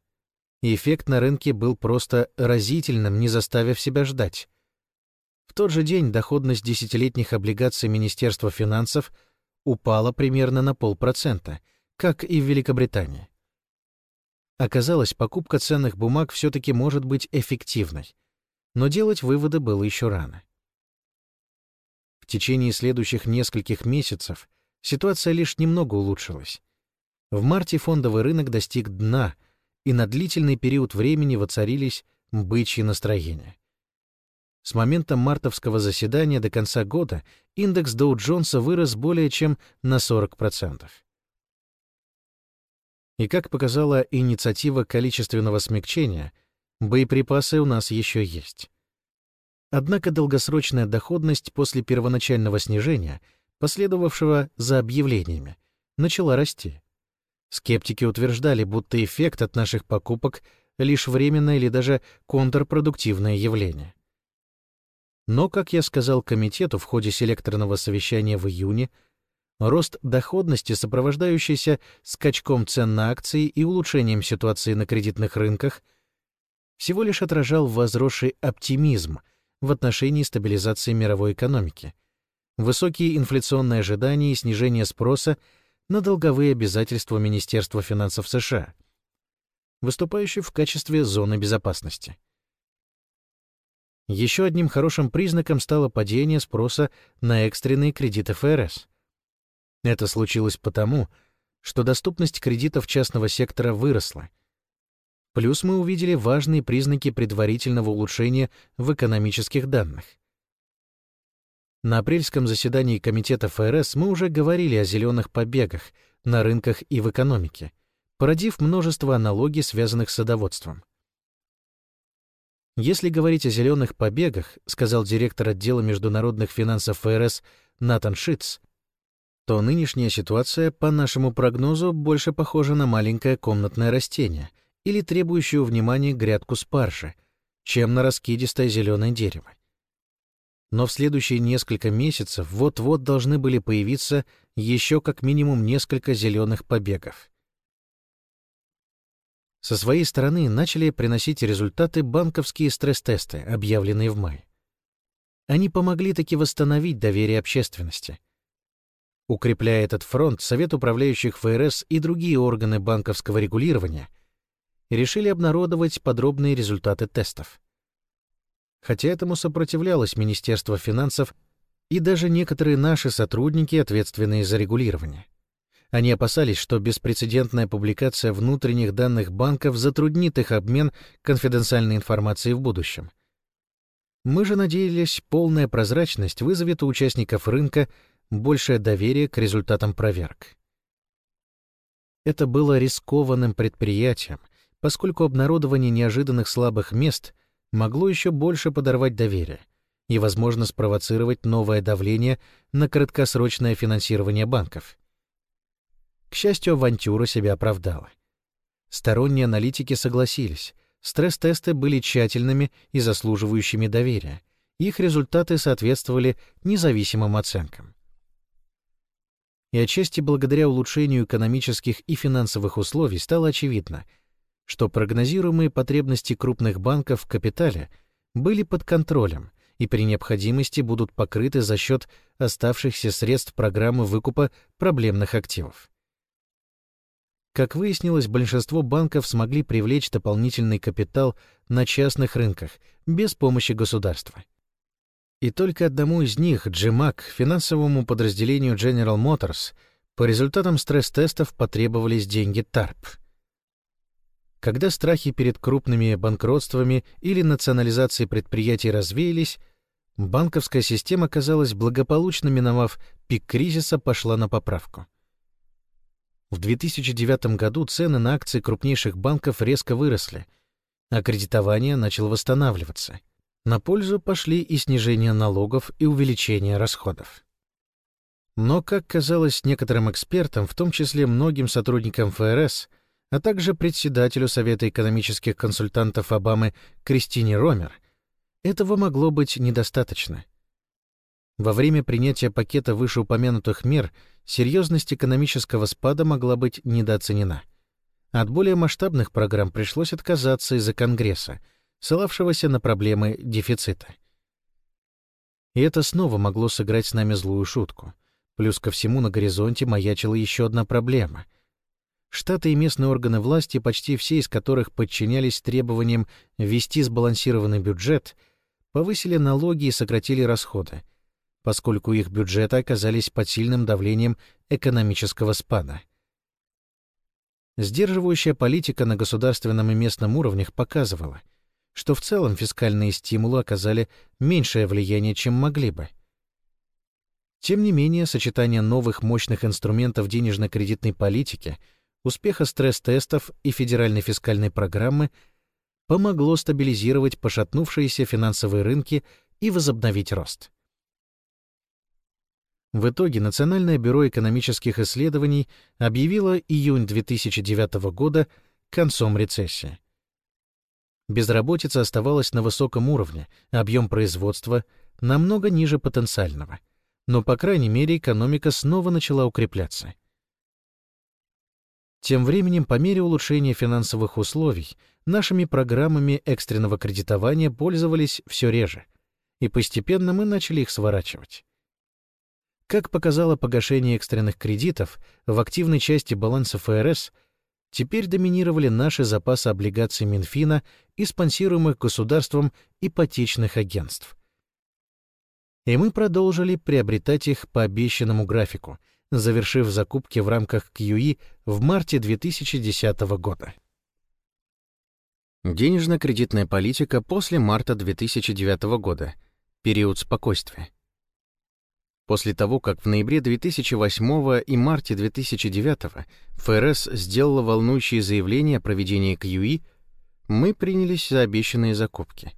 эффект на рынке был просто разительным, не заставив себя ждать. В тот же день доходность десятилетних облигаций Министерства финансов упала примерно на полпроцента, как и в Великобритании. Оказалось, покупка ценных бумаг все-таки может быть эффективной но делать выводы было еще рано. В течение следующих нескольких месяцев ситуация лишь немного улучшилась. В марте фондовый рынок достиг дна, и на длительный период времени воцарились бычьи настроения. С момента мартовского заседания до конца года индекс Доу-Джонса вырос более чем на 40%. И как показала инициатива количественного смягчения, боеприпасы у нас еще есть. Однако долгосрочная доходность после первоначального снижения, последовавшего за объявлениями, начала расти. Скептики утверждали, будто эффект от наших покупок — лишь временное или даже контрпродуктивное явление. Но, как я сказал комитету в ходе селекторного совещания в июне, рост доходности, сопровождающийся скачком цен на акции и улучшением ситуации на кредитных рынках, всего лишь отражал возросший оптимизм в отношении стабилизации мировой экономики, высокие инфляционные ожидания и снижение спроса на долговые обязательства Министерства финансов США, выступающие в качестве зоны безопасности. Еще одним хорошим признаком стало падение спроса на экстренные кредиты ФРС. Это случилось потому, что доступность кредитов частного сектора выросла. Плюс мы увидели важные признаки предварительного улучшения в экономических данных. На апрельском заседании Комитета ФРС мы уже говорили о зеленых побегах на рынках и в экономике, породив множество аналогий, связанных с садоводством. Если говорить о зеленых побегах, сказал директор отдела международных финансов ФРС Натан Шитц, то нынешняя ситуация, по нашему прогнозу, больше похожа на маленькое комнатное растение или требующую внимания грядку спаржи, чем на раскидистое зеленое дерево. Но в следующие несколько месяцев вот-вот должны были появиться еще как минимум несколько зеленых побегов со своей стороны начали приносить результаты банковские стресс-тесты, объявленные в мае. Они помогли таки восстановить доверие общественности. Укрепляя этот фронт, Совет управляющих ФРС и другие органы банковского регулирования решили обнародовать подробные результаты тестов. Хотя этому сопротивлялось Министерство финансов и даже некоторые наши сотрудники, ответственные за регулирование. Они опасались, что беспрецедентная публикация внутренних данных банков затруднит их обмен конфиденциальной информацией в будущем. Мы же надеялись, полная прозрачность вызовет у участников рынка большее доверие к результатам проверок. Это было рискованным предприятием, поскольку обнародование неожиданных слабых мест могло еще больше подорвать доверие и, возможно, спровоцировать новое давление на краткосрочное финансирование банков. К счастью, авантюра себя оправдала. Сторонние аналитики согласились, стресс-тесты были тщательными и заслуживающими доверия, их результаты соответствовали независимым оценкам. И отчасти благодаря улучшению экономических и финансовых условий стало очевидно, что прогнозируемые потребности крупных банков в капитале были под контролем и при необходимости будут покрыты за счет оставшихся средств программы выкупа проблемных активов. Как выяснилось, большинство банков смогли привлечь дополнительный капитал на частных рынках без помощи государства. И только одному из них, GMAC, финансовому подразделению General Motors, по результатам стресс-тестов потребовались деньги TARP. Когда страхи перед крупными банкротствами или национализацией предприятий развеялись, банковская система, казалось, благополучно миновав пик кризиса, пошла на поправку. В 2009 году цены на акции крупнейших банков резко выросли, а кредитование начало восстанавливаться. На пользу пошли и снижение налогов, и увеличение расходов. Но, как казалось некоторым экспертам, в том числе многим сотрудникам ФРС, а также председателю Совета экономических консультантов Обамы Кристине Ромер, этого могло быть недостаточно. Во время принятия пакета вышеупомянутых мер – серьезность экономического спада могла быть недооценена. От более масштабных программ пришлось отказаться из-за Конгресса, ссылавшегося на проблемы дефицита. И это снова могло сыграть с нами злую шутку. Плюс ко всему на горизонте маячила еще одна проблема. Штаты и местные органы власти, почти все из которых подчинялись требованиям ввести сбалансированный бюджет, повысили налоги и сократили расходы, поскольку их бюджеты оказались под сильным давлением экономического спада. Сдерживающая политика на государственном и местном уровнях показывала, что в целом фискальные стимулы оказали меньшее влияние, чем могли бы. Тем не менее, сочетание новых мощных инструментов денежно-кредитной политики, успеха стресс-тестов и федеральной фискальной программы помогло стабилизировать пошатнувшиеся финансовые рынки и возобновить рост. В итоге Национальное бюро экономических исследований объявило июнь 2009 года концом рецессии. Безработица оставалась на высоком уровне, объем производства намного ниже потенциального. Но, по крайней мере, экономика снова начала укрепляться. Тем временем, по мере улучшения финансовых условий, нашими программами экстренного кредитования пользовались все реже, и постепенно мы начали их сворачивать. Как показало погашение экстренных кредитов, в активной части баланса ФРС теперь доминировали наши запасы облигаций Минфина и спонсируемых государством ипотечных агентств. И мы продолжили приобретать их по обещанному графику, завершив закупки в рамках QE в марте 2010 года. Денежно-кредитная политика после марта 2009 года. Период спокойствия. После того, как в ноябре 2008 и марте 2009 ФРС сделала волнующие заявления о проведении QE, мы принялись за обещанные закупки.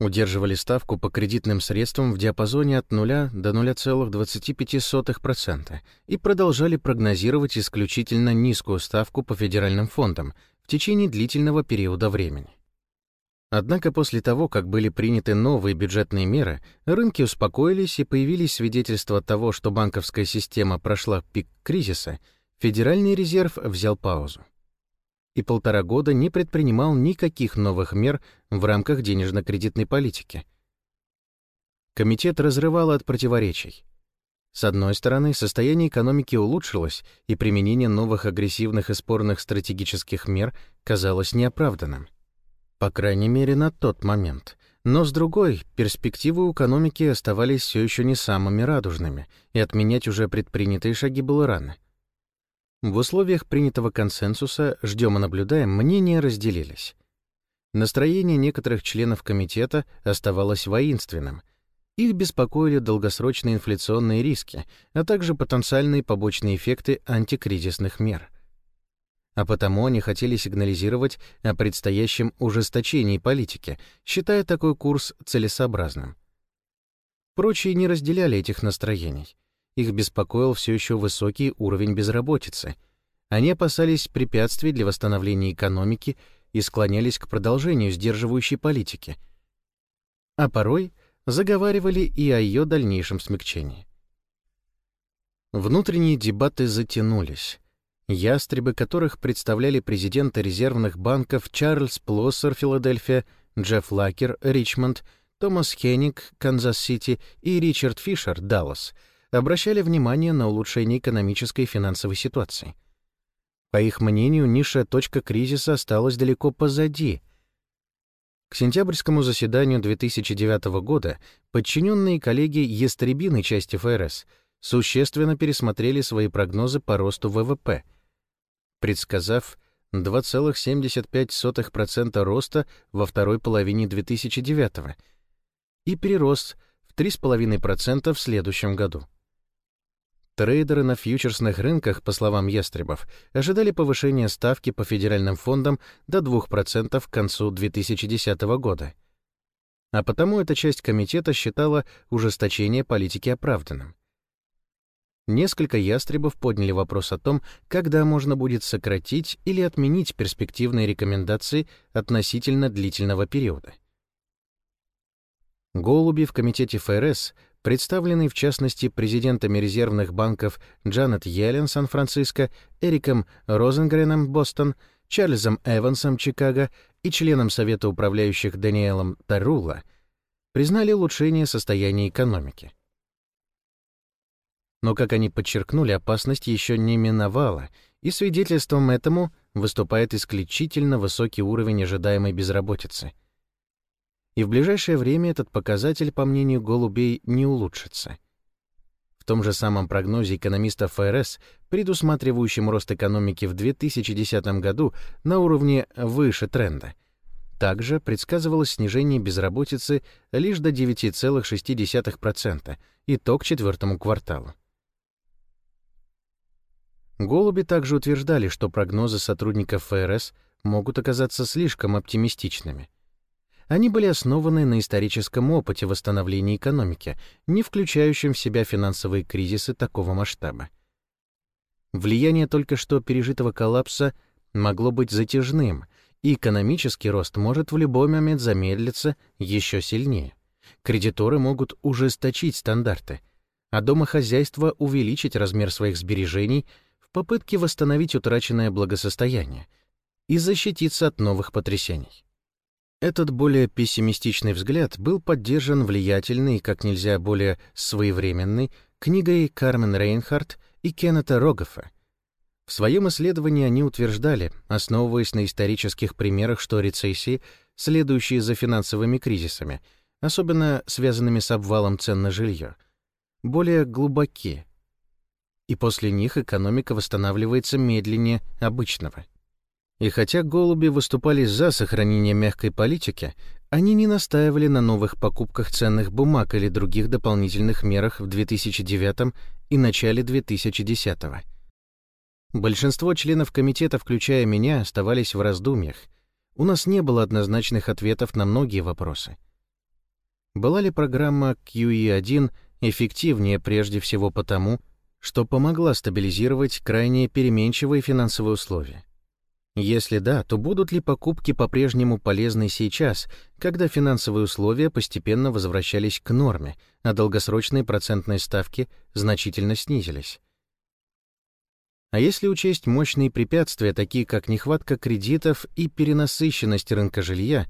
Удерживали ставку по кредитным средствам в диапазоне от 0 до 0,25% и продолжали прогнозировать исключительно низкую ставку по федеральным фондам в течение длительного периода времени. Однако после того, как были приняты новые бюджетные меры, рынки успокоились и появились свидетельства того, что банковская система прошла пик кризиса, Федеральный резерв взял паузу. И полтора года не предпринимал никаких новых мер в рамках денежно-кредитной политики. Комитет разрывал от противоречий. С одной стороны, состояние экономики улучшилось, и применение новых агрессивных и спорных стратегических мер казалось неоправданным. По крайней мере, на тот момент. Но с другой, перспективы у экономики оставались все еще не самыми радужными, и отменять уже предпринятые шаги было рано. В условиях принятого консенсуса «ждем и наблюдаем» мнения разделились. Настроение некоторых членов комитета оставалось воинственным. Их беспокоили долгосрочные инфляционные риски, а также потенциальные побочные эффекты антикризисных мер а потому они хотели сигнализировать о предстоящем ужесточении политики, считая такой курс целесообразным. Прочие не разделяли этих настроений. Их беспокоил все еще высокий уровень безработицы. Они опасались препятствий для восстановления экономики и склонялись к продолжению сдерживающей политики. А порой заговаривали и о ее дальнейшем смягчении. Внутренние дебаты затянулись ястребы которых представляли президенты резервных банков Чарльз Плоссер, Филадельфия, Джефф Лакер, Ричмонд, Томас Хениг, Канзас-Сити и Ричард Фишер, Даллас, обращали внимание на улучшение экономической и финансовой ситуации. По их мнению, низшая точка кризиса осталась далеко позади. К сентябрьскому заседанию 2009 года подчиненные коллеги ястребиной части ФРС существенно пересмотрели свои прогнозы по росту ВВП — предсказав 2,75% роста во второй половине 2009 и прирост в 3,5% в следующем году. Трейдеры на фьючерсных рынках, по словам Ястребов, ожидали повышения ставки по федеральным фондам до 2% к концу 2010 года. А потому эта часть комитета считала ужесточение политики оправданным. Несколько ястребов подняли вопрос о том, когда можно будет сократить или отменить перспективные рекомендации относительно длительного периода. Голуби в комитете ФРС, представленные в частности президентами резервных банков Джанет Йеллен Сан-Франциско, Эриком Розенгреном Бостон, Чарльзом Эвансом Чикаго и членом Совета управляющих Даниэлом Тарула, признали улучшение состояния экономики. Но, как они подчеркнули, опасность еще не миновала, и свидетельством этому выступает исключительно высокий уровень ожидаемой безработицы. И в ближайшее время этот показатель, по мнению голубей, не улучшится. В том же самом прогнозе экономиста ФРС, предусматривающем рост экономики в 2010 году на уровне выше тренда, также предсказывалось снижение безработицы лишь до 9,6%, итог четвертому кварталу. Голуби также утверждали, что прогнозы сотрудников ФРС могут оказаться слишком оптимистичными. Они были основаны на историческом опыте восстановления экономики, не включающем в себя финансовые кризисы такого масштаба. Влияние только что пережитого коллапса могло быть затяжным, и экономический рост может в любой момент замедлиться еще сильнее. Кредиторы могут ужесточить стандарты, а домохозяйство увеличить размер своих сбережений в попытке восстановить утраченное благосостояние и защититься от новых потрясений. Этот более пессимистичный взгляд был поддержан влиятельной, как нельзя более своевременной, книгой Кармен Рейнхард и Кеннета Рогофа. В своем исследовании они утверждали, основываясь на исторических примерах, что рецессии, следующие за финансовыми кризисами, особенно связанными с обвалом цен на жилье, более глубоки, и после них экономика восстанавливается медленнее обычного. И хотя голуби выступали за сохранение мягкой политики, они не настаивали на новых покупках ценных бумаг или других дополнительных мерах в 2009 и начале 2010 -го. Большинство членов комитета, включая меня, оставались в раздумьях. У нас не было однозначных ответов на многие вопросы. Была ли программа QE1 эффективнее прежде всего потому, что помогла стабилизировать крайне переменчивые финансовые условия? Если да, то будут ли покупки по-прежнему полезны сейчас, когда финансовые условия постепенно возвращались к норме, а долгосрочные процентные ставки значительно снизились? А если учесть мощные препятствия, такие как нехватка кредитов и перенасыщенность рынка жилья,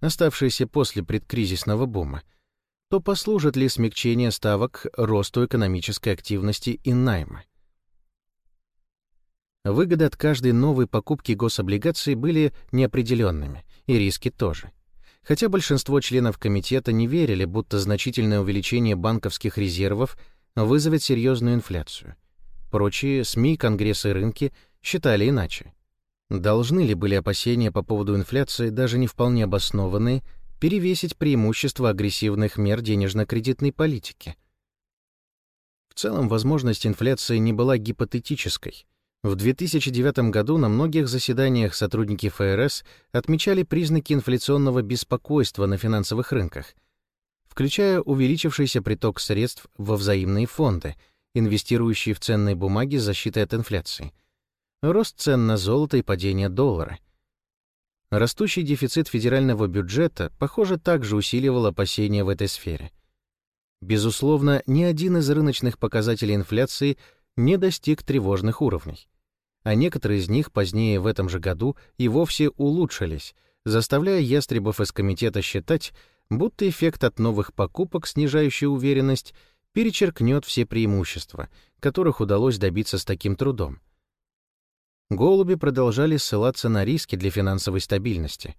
оставшиеся после предкризисного бума, то послужит ли смягчение ставок росту экономической активности и найма? Выгоды от каждой новой покупки гособлигаций были неопределенными, и риски тоже. Хотя большинство членов комитета не верили, будто значительное увеличение банковских резервов вызовет серьезную инфляцию. Прочие СМИ, Конгрессы и рынки считали иначе. Должны ли были опасения по поводу инфляции, даже не вполне обоснованные, перевесить преимущество агрессивных мер денежно-кредитной политики? В целом, возможность инфляции не была гипотетической — в 2009 году на многих заседаниях сотрудники ФРС отмечали признаки инфляционного беспокойства на финансовых рынках, включая увеличившийся приток средств во взаимные фонды, инвестирующие в ценные бумаги с защитой от инфляции, рост цен на золото и падение доллара. Растущий дефицит федерального бюджета, похоже, также усиливал опасения в этой сфере. Безусловно, ни один из рыночных показателей инфляции – не достиг тревожных уровней. А некоторые из них позднее в этом же году и вовсе улучшились, заставляя ястребов из комитета считать, будто эффект от новых покупок, снижающий уверенность, перечеркнет все преимущества, которых удалось добиться с таким трудом. Голуби продолжали ссылаться на риски для финансовой стабильности.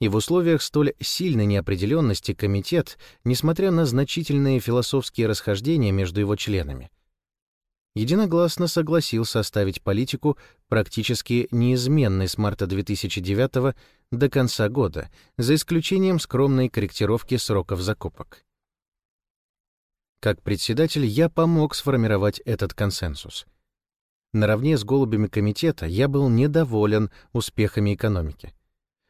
И в условиях столь сильной неопределенности комитет, несмотря на значительные философские расхождения между его членами, единогласно согласился оставить политику практически неизменной с марта 2009 до конца года, за исключением скромной корректировки сроков закупок. Как председатель я помог сформировать этот консенсус. Наравне с голубями комитета я был недоволен успехами экономики.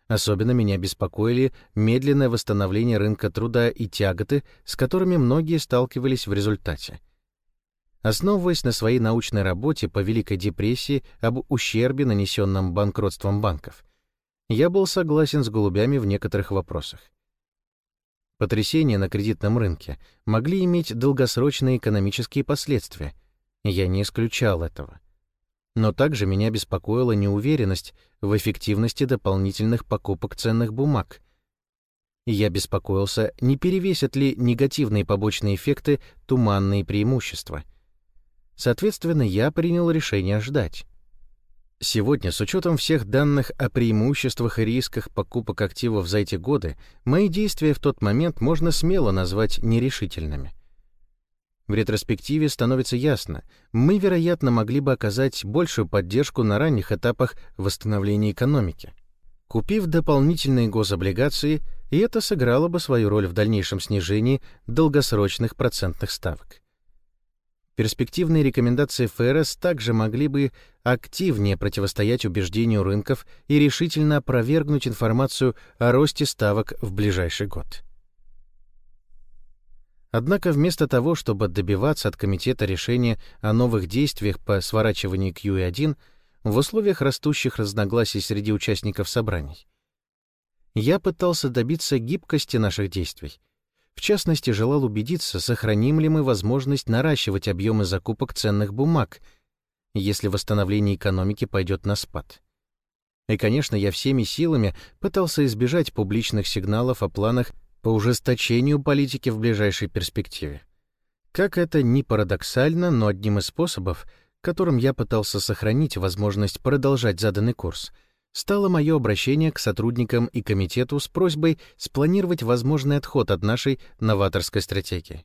Особенно меня беспокоили медленное восстановление рынка труда и тяготы, с которыми многие сталкивались в результате — Основываясь на своей научной работе по Великой депрессии об ущербе, нанесенном банкротством банков, я был согласен с голубями в некоторых вопросах. Потрясения на кредитном рынке могли иметь долгосрочные экономические последствия, я не исключал этого. Но также меня беспокоила неуверенность в эффективности дополнительных покупок ценных бумаг. я беспокоился, не перевесят ли негативные побочные эффекты туманные преимущества — Соответственно, я принял решение ждать. Сегодня, с учетом всех данных о преимуществах и рисках покупок активов за эти годы, мои действия в тот момент можно смело назвать нерешительными. В ретроспективе становится ясно, мы, вероятно, могли бы оказать большую поддержку на ранних этапах восстановления экономики. Купив дополнительные гособлигации, и это сыграло бы свою роль в дальнейшем снижении долгосрочных процентных ставок. Перспективные рекомендации ФРС также могли бы активнее противостоять убеждению рынков и решительно опровергнуть информацию о росте ставок в ближайший год. Однако вместо того, чтобы добиваться от комитета решения о новых действиях по сворачиванию QE1 в условиях растущих разногласий среди участников собраний, я пытался добиться гибкости наших действий — в частности, желал убедиться, сохраним ли мы возможность наращивать объемы закупок ценных бумаг, если восстановление экономики пойдет на спад. И, конечно, я всеми силами пытался избежать публичных сигналов о планах по ужесточению политики в ближайшей перспективе. Как это ни парадоксально, но одним из способов, которым я пытался сохранить возможность продолжать заданный курс — стало мое обращение к сотрудникам и комитету с просьбой спланировать возможный отход от нашей новаторской стратегии.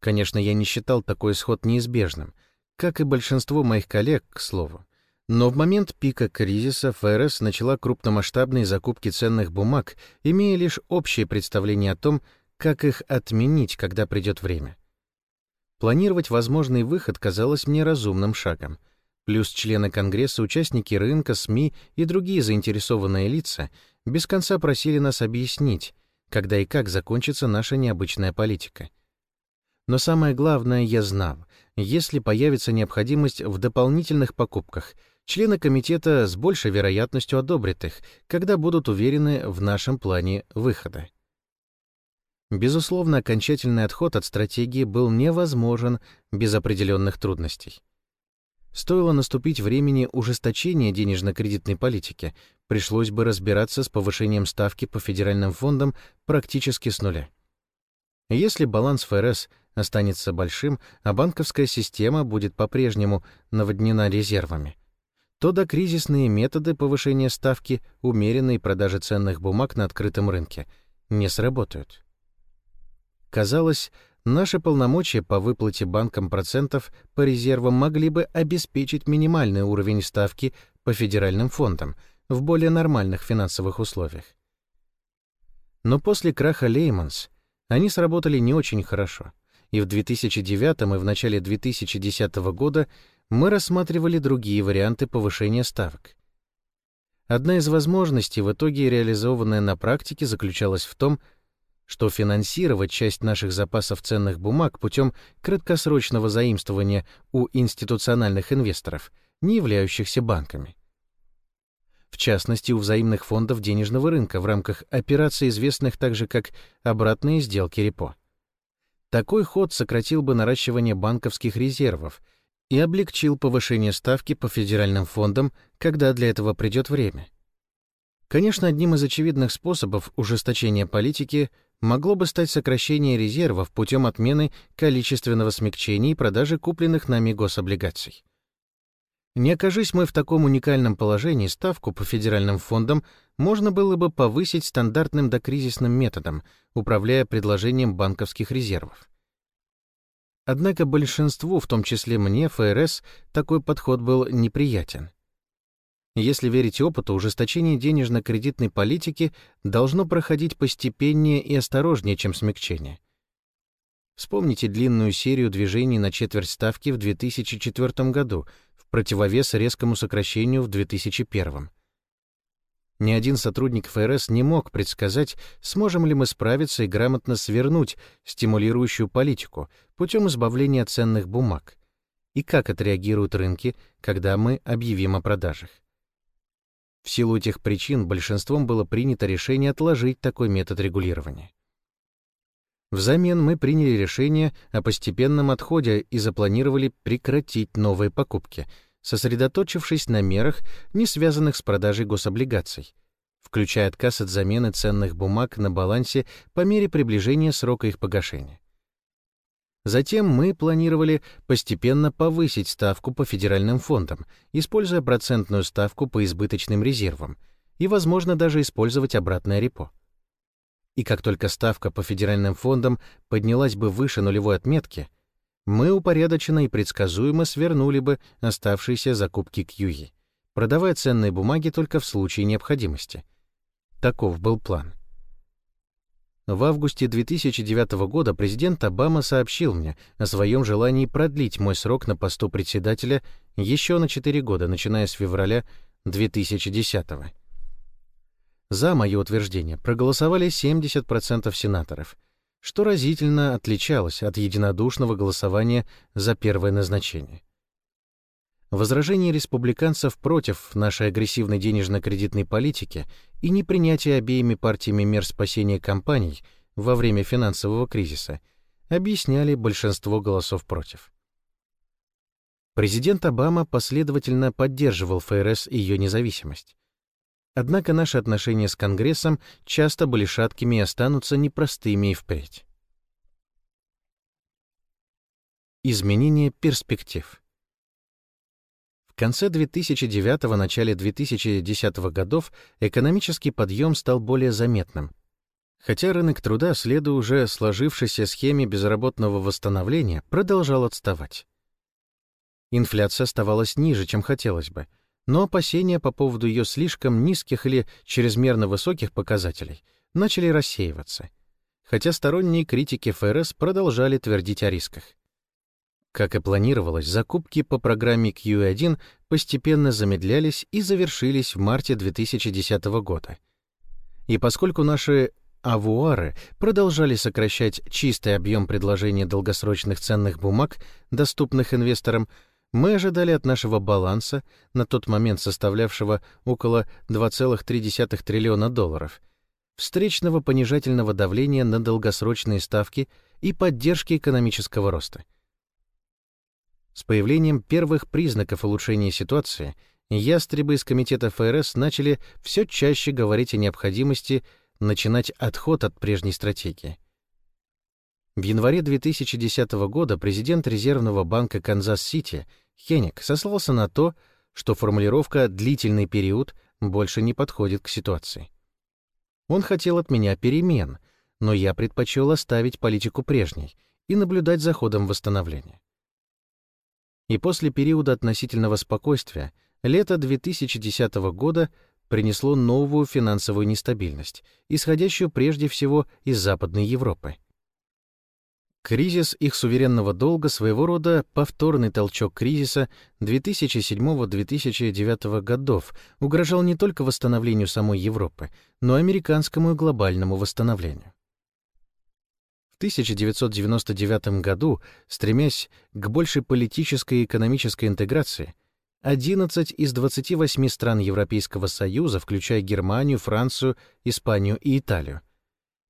Конечно, я не считал такой исход неизбежным, как и большинство моих коллег, к слову. Но в момент пика кризиса ФРС начала крупномасштабные закупки ценных бумаг, имея лишь общее представление о том, как их отменить, когда придет время. Планировать возможный выход казалось мне разумным шагом — плюс члены Конгресса, участники рынка, СМИ и другие заинтересованные лица без конца просили нас объяснить, когда и как закончится наша необычная политика. Но самое главное, я знал, если появится необходимость в дополнительных покупках, члены комитета с большей вероятностью одобрят их, когда будут уверены в нашем плане выхода. Безусловно, окончательный отход от стратегии был невозможен без определенных трудностей. Стоило наступить времени ужесточения денежно-кредитной политики, пришлось бы разбираться с повышением ставки по федеральным фондам практически с нуля. Если баланс ФРС останется большим, а банковская система будет по-прежнему наводнена резервами, то докризисные методы повышения ставки, умеренной продажи ценных бумаг на открытом рынке, не сработают. Казалось, Наши полномочия по выплате банкам процентов по резервам могли бы обеспечить минимальный уровень ставки по федеральным фондам в более нормальных финансовых условиях. Но после краха Лейманс они сработали не очень хорошо, и в 2009 и в начале 2010 года мы рассматривали другие варианты повышения ставок. Одна из возможностей, в итоге реализованная на практике, заключалась в том, финансировать часть наших запасов ценных бумаг путем краткосрочного заимствования у институциональных инвесторов, не являющихся банками. В частности, у взаимных фондов денежного рынка в рамках операций, известных также как обратные сделки репо. Такой ход сократил бы наращивание банковских резервов и облегчил повышение ставки по федеральным фондам, когда для этого придет время. Конечно, одним из очевидных способов ужесточения политики могло бы стать сокращение резервов путем отмены количественного смягчения и продажи купленных нами гособлигаций. Не окажись мы в таком уникальном положении, ставку по федеральным фондам можно было бы повысить стандартным докризисным методом, управляя предложением банковских резервов. Однако большинству, в том числе мне, ФРС, такой подход был неприятен. Если верить опыту, ужесточение денежно-кредитной политики должно проходить постепеннее и осторожнее, чем смягчение. Вспомните длинную серию движений на четверть ставки в 2004 году в противовес резкому сокращению в 2001. Ни один сотрудник ФРС не мог предсказать, сможем ли мы справиться и грамотно свернуть стимулирующую политику путем избавления от ценных бумаг, и как отреагируют рынки, когда мы объявим о продажах. В силу этих причин большинством было принято решение отложить такой метод регулирования. Взамен мы приняли решение о постепенном отходе и запланировали прекратить новые покупки, сосредоточившись на мерах, не связанных с продажей гособлигаций, включая отказ от замены ценных бумаг на балансе по мере приближения срока их погашения. Затем мы планировали постепенно повысить ставку по федеральным фондам, используя процентную ставку по избыточным резервам, и, возможно, даже использовать обратное репо. И как только ставка по федеральным фондам поднялась бы выше нулевой отметки, мы упорядоченно и предсказуемо свернули бы оставшиеся закупки QE, продавая ценные бумаги только в случае необходимости. Таков был план. В августе 2009 года президент Обама сообщил мне о своем желании продлить мой срок на посту председателя еще на 4 года, начиная с февраля 2010 года. За мое утверждение проголосовали 70% сенаторов, что разительно отличалось от единодушного голосования за первое назначение. Возражение республиканцев против нашей агрессивной денежно-кредитной политики и непринятие обеими партиями мер спасения компаний во время финансового кризиса объясняли большинство голосов против. Президент Обама последовательно поддерживал ФРС и ее независимость. Однако наши отношения с Конгрессом часто были шаткими и останутся непростыми и впредь. Изменение перспектив. В конце 2009 начале 2010 годов экономический подъем стал более заметным. Хотя рынок труда, следуя уже сложившейся схеме безработного восстановления, продолжал отставать. Инфляция оставалась ниже, чем хотелось бы, но опасения по поводу ее слишком низких или чрезмерно высоких показателей начали рассеиваться, хотя сторонние критики ФРС продолжали твердить о рисках. Как и планировалось, закупки по программе Q1 постепенно замедлялись и завершились в марте 2010 года. И поскольку наши авуары продолжали сокращать чистый объем предложения долгосрочных ценных бумаг, доступных инвесторам, мы ожидали от нашего баланса, на тот момент составлявшего около 2,3 триллиона долларов, встречного понижательного давления на долгосрочные ставки и поддержки экономического роста. С появлением первых признаков улучшения ситуации ястребы из комитета ФРС начали все чаще говорить о необходимости начинать отход от прежней стратегии. В январе 2010 года президент Резервного банка Канзас-Сити Хениг сослался на то, что формулировка «длительный период» больше не подходит к ситуации. Он хотел от меня перемен, но я предпочел оставить политику прежней и наблюдать за ходом восстановления. И после периода относительного спокойствия лето 2010 года принесло новую финансовую нестабильность, исходящую прежде всего из Западной Европы. Кризис их суверенного долга своего рода повторный толчок кризиса 2007-2009 годов угрожал не только восстановлению самой Европы, но и американскому и глобальному восстановлению. В 1999 году, стремясь к большей политической и экономической интеграции, 11 из 28 стран Европейского Союза, включая Германию, Францию, Испанию и Италию,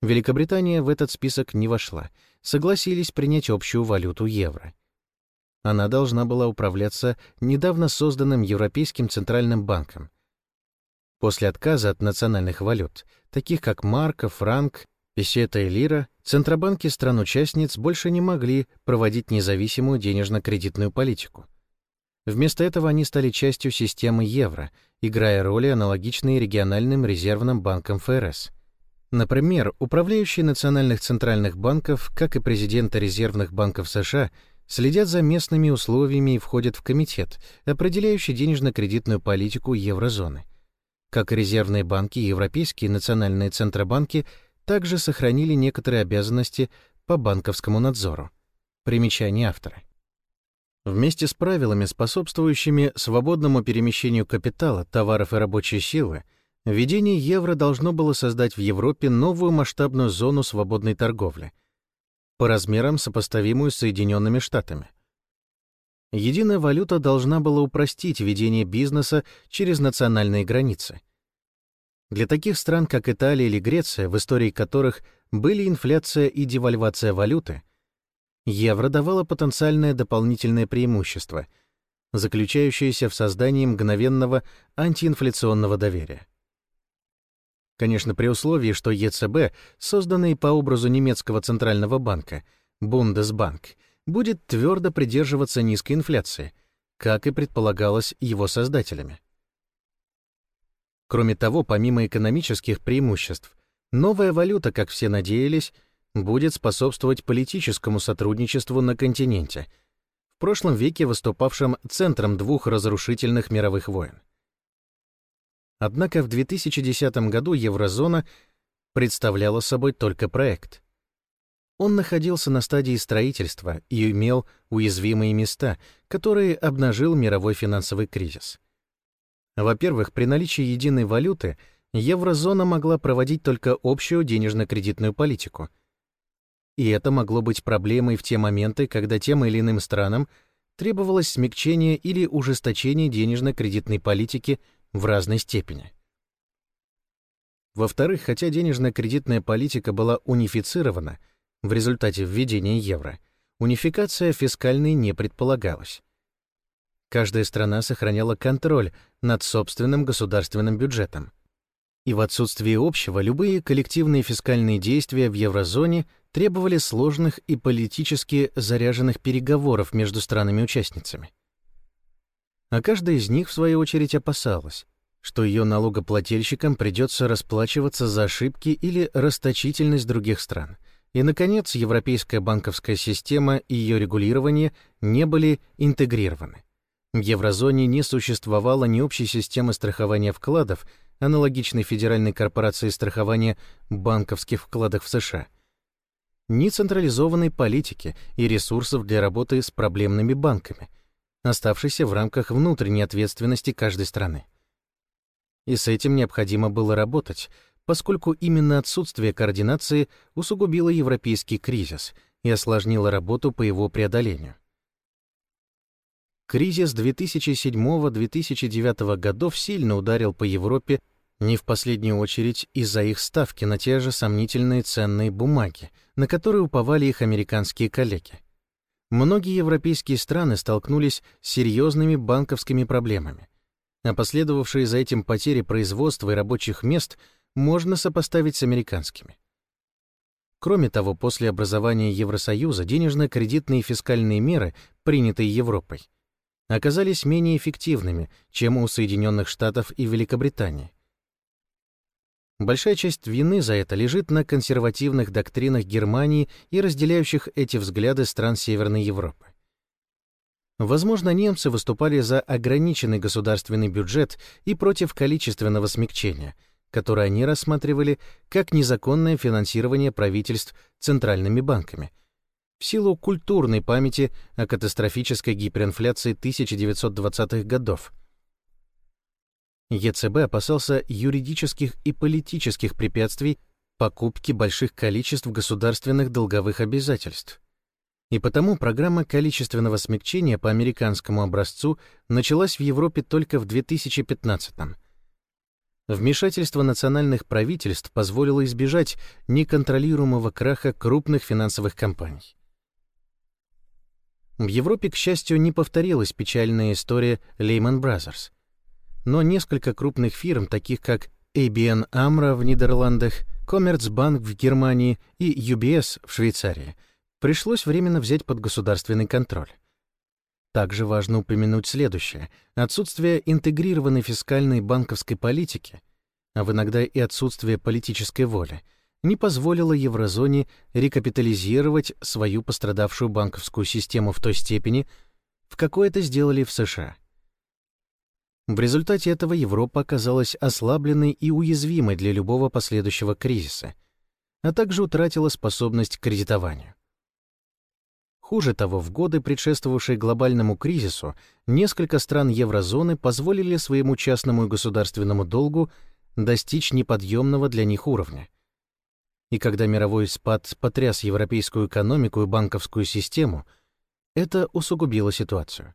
Великобритания в этот список не вошла, согласились принять общую валюту евро. Она должна была управляться недавно созданным Европейским Центральным банком. После отказа от национальных валют, таких как марка, франк Песета и Лира, центробанки стран-участниц больше не могли проводить независимую денежно-кредитную политику. Вместо этого они стали частью системы евро, играя роли, аналогичные региональным резервным банкам ФРС. Например, управляющие национальных центральных банков, как и президенты резервных банков США, следят за местными условиями и входят в комитет, определяющий денежно-кредитную политику еврозоны. Как и резервные банки европейские национальные центробанки – также сохранили некоторые обязанности по банковскому надзору. Примечание автора. Вместе с правилами, способствующими свободному перемещению капитала, товаров и рабочей силы, введение евро должно было создать в Европе новую масштабную зону свободной торговли, по размерам сопоставимую с Соединенными Штатами. Единая валюта должна была упростить ведение бизнеса через национальные границы — для таких стран, как Италия или Греция, в истории которых были инфляция и девальвация валюты, евро давало потенциальное дополнительное преимущество, заключающееся в создании мгновенного антиинфляционного доверия. Конечно, при условии, что ЕЦБ, созданный по образу немецкого центрального банка, Бундесбанк, будет твердо придерживаться низкой инфляции, как и предполагалось его создателями. Кроме того, помимо экономических преимуществ, новая валюта, как все надеялись, будет способствовать политическому сотрудничеству на континенте, в прошлом веке выступавшем центром двух разрушительных мировых войн. Однако в 2010 году еврозона представляла собой только проект. Он находился на стадии строительства и имел уязвимые места, которые обнажил мировой финансовый кризис. Во-первых, при наличии единой валюты еврозона могла проводить только общую денежно-кредитную политику. И это могло быть проблемой в те моменты, когда тем или иным странам требовалось смягчение или ужесточение денежно-кредитной политики в разной степени. Во-вторых, хотя денежно-кредитная политика была унифицирована в результате введения евро, унификация фискальной не предполагалась. Каждая страна сохраняла контроль над собственным государственным бюджетом. И в отсутствии общего любые коллективные фискальные действия в еврозоне требовали сложных и политически заряженных переговоров между странами-участницами. А каждая из них, в свою очередь, опасалась, что ее налогоплательщикам придется расплачиваться за ошибки или расточительность других стран. И, наконец, европейская банковская система и ее регулирование не были интегрированы. В еврозоне не существовало ни общей системы страхования вкладов, аналогичной Федеральной корпорации страхования банковских вкладов в США, ни централизованной политики и ресурсов для работы с проблемными банками, оставшейся в рамках внутренней ответственности каждой страны. И с этим необходимо было работать, поскольку именно отсутствие координации усугубило европейский кризис и осложнило работу по его преодолению. Кризис 2007-2009 годов сильно ударил по Европе не в последнюю очередь из-за их ставки на те же сомнительные ценные бумаги, на которые уповали их американские коллеги. Многие европейские страны столкнулись с серьезными банковскими проблемами, а последовавшие за этим потери производства и рабочих мест можно сопоставить с американскими. Кроме того, после образования Евросоюза денежно-кредитные фискальные меры, принятые Европой, оказались менее эффективными, чем у Соединенных Штатов и Великобритании. Большая часть вины за это лежит на консервативных доктринах Германии и разделяющих эти взгляды стран Северной Европы. Возможно, немцы выступали за ограниченный государственный бюджет и против количественного смягчения, которое они рассматривали как незаконное финансирование правительств центральными банками, в силу культурной памяти о катастрофической гиперинфляции 1920-х годов. ЕЦБ опасался юридических и политических препятствий покупки больших количеств государственных долговых обязательств, и потому программа количественного смягчения по американскому образцу началась в Европе только в 2015 -м. Вмешательство национальных правительств позволило избежать неконтролируемого краха крупных финансовых компаний. В Европе, к счастью, не повторилась печальная история Lehman Brothers. Но несколько крупных фирм, таких как ABN AMRO в Нидерландах, Commerzbank в Германии и UBS в Швейцарии – пришлось временно взять под государственный контроль. Также важно упомянуть следующее. Отсутствие интегрированной фискальной банковской политики, а в иногда и отсутствие политической воли, не позволило еврозоне рекапитализировать свою пострадавшую банковскую систему в той степени, в какой это сделали в США. В результате этого Европа оказалась ослабленной и уязвимой для любого последующего кризиса, а также утратила способность к кредитованию. Хуже того, в годы, предшествовавшие глобальному кризису, несколько стран еврозоны позволили своему частному и государственному долгу достичь неподъемного для них уровня. И когда мировой спад потряс европейскую экономику и банковскую систему, это усугубило ситуацию.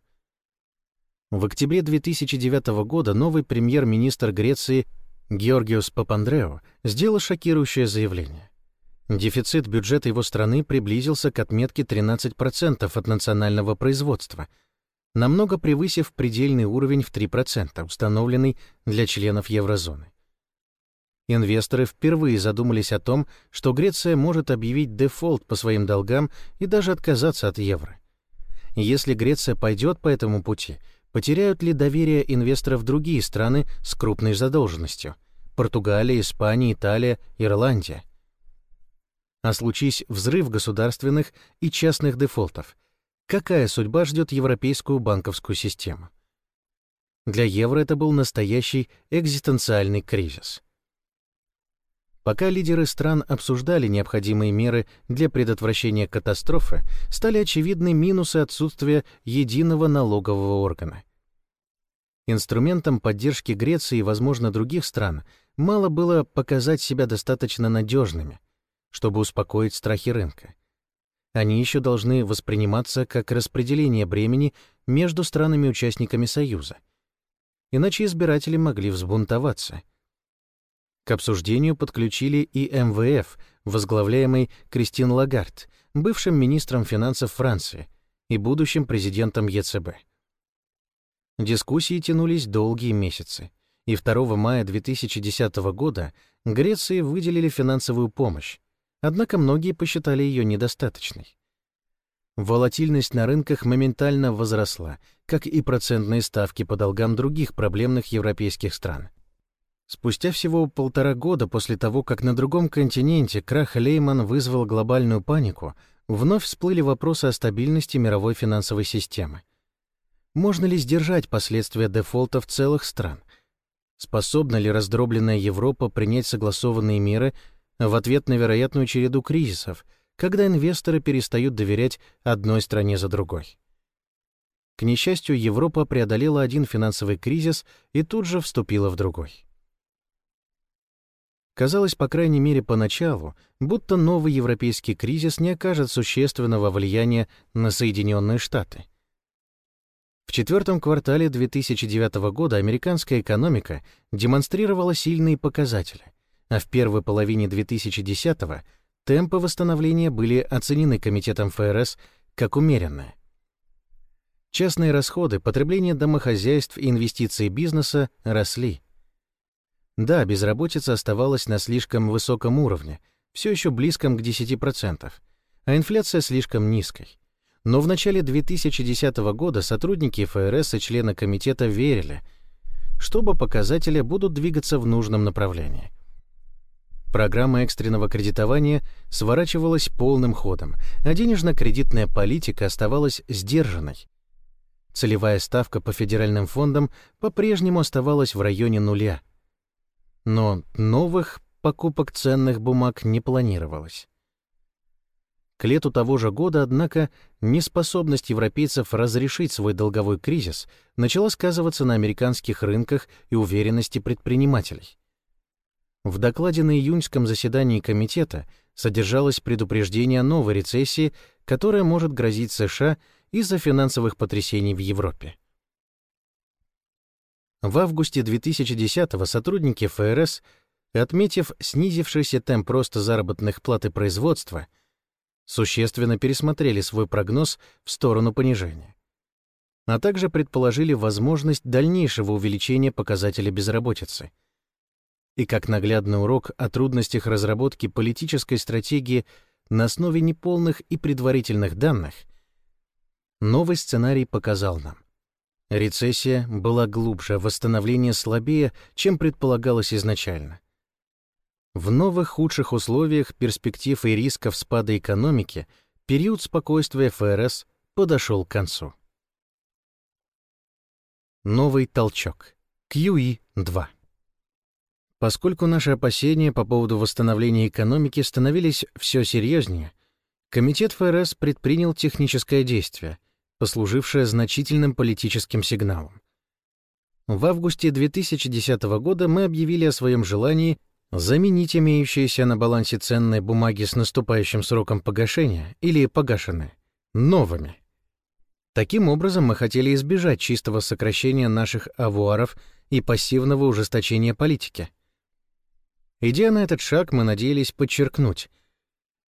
В октябре 2009 года новый премьер-министр Греции Георгиос Папандрео сделал шокирующее заявление. Дефицит бюджета его страны приблизился к отметке 13% от национального производства, намного превысив предельный уровень в 3%, установленный для членов еврозоны. Инвесторы впервые задумались о том, что Греция может объявить дефолт по своим долгам и даже отказаться от евро. Если Греция пойдет по этому пути, потеряют ли доверие инвесторов другие страны с крупной задолженностью – Португалия, Испания, Италия, Ирландия? А случись взрыв государственных и частных дефолтов, какая судьба ждет европейскую банковскую систему? Для евро это был настоящий экзистенциальный кризис. Пока лидеры стран обсуждали необходимые меры для предотвращения катастрофы, стали очевидны минусы отсутствия единого налогового органа. Инструментом поддержки Греции и, возможно, других стран мало было показать себя достаточно надежными, чтобы успокоить страхи рынка. Они еще должны восприниматься как распределение бремени между странами-участниками Союза. Иначе избиратели могли взбунтоваться. К обсуждению подключили и МВФ, возглавляемый Кристин Лагард, бывшим министром финансов Франции и будущим президентом ЕЦБ. Дискуссии тянулись долгие месяцы, и 2 мая 2010 года Греции выделили финансовую помощь, однако многие посчитали ее недостаточной. Волатильность на рынках моментально возросла, как и процентные ставки по долгам других проблемных европейских стран. Спустя всего полтора года после того, как на другом континенте крах Лейман вызвал глобальную панику, вновь всплыли вопросы о стабильности мировой финансовой системы. Можно ли сдержать последствия дефолтов целых стран? Способна ли раздробленная Европа принять согласованные меры в ответ на вероятную череду кризисов, когда инвесторы перестают доверять одной стране за другой. К несчастью, Европа преодолела один финансовый кризис и тут же вступила в другой. Казалось, по крайней мере поначалу, будто новый европейский кризис не окажет существенного влияния на Соединенные Штаты. В четвертом квартале 2009 года американская экономика демонстрировала сильные показатели — а в первой половине 2010-го темпы восстановления были оценены Комитетом ФРС как умеренные. Частные расходы, потребление домохозяйств и инвестиции бизнеса росли. Да, безработица оставалась на слишком высоком уровне, все еще близком к 10%, а инфляция слишком низкой. Но в начале 2010 года сотрудники ФРС и члены комитета верили, что оба показателя будут двигаться в нужном направлении. Программа экстренного кредитования сворачивалась полным ходом, а денежно-кредитная политика оставалась сдержанной. Целевая ставка по федеральным фондам по-прежнему оставалась в районе нуля. Но новых покупок ценных бумаг не планировалось. К лету того же года, однако, неспособность европейцев разрешить свой долговой кризис начала сказываться на американских рынках и уверенности предпринимателей. В докладе на июньском заседании комитета содержалось предупреждение о новой рецессии, которая может грозить США из-за финансовых потрясений в Европе. В августе 2010-го сотрудники ФРС, отметив снизившийся темп роста заработных плат и производства, существенно пересмотрели свой прогноз в сторону понижения, а также предположили возможность дальнейшего увеличения показателя безработицы — и как наглядный урок о трудностях разработки политической стратегии на основе неполных и предварительных данных, новый сценарий показал нам. Рецессия была глубже, восстановление слабее, чем предполагалось изначально. В новых худших условиях перспектив и рисков спада экономики период спокойствия ФРС подошел к концу. Новый толчок. QE-2. Поскольку наши опасения по поводу восстановления экономики становились все серьезнее, Комитет ФРС предпринял техническое действие, послужившее значительным политическим сигналом. В августе 2010 года мы объявили о своем желании заменить имеющиеся на балансе ценные бумаги с наступающим сроком погашения или погашенные новыми. Таким образом, мы хотели избежать чистого сокращения наших авуаров и пассивного ужесточения политики — Идя на этот шаг, мы надеялись подчеркнуть.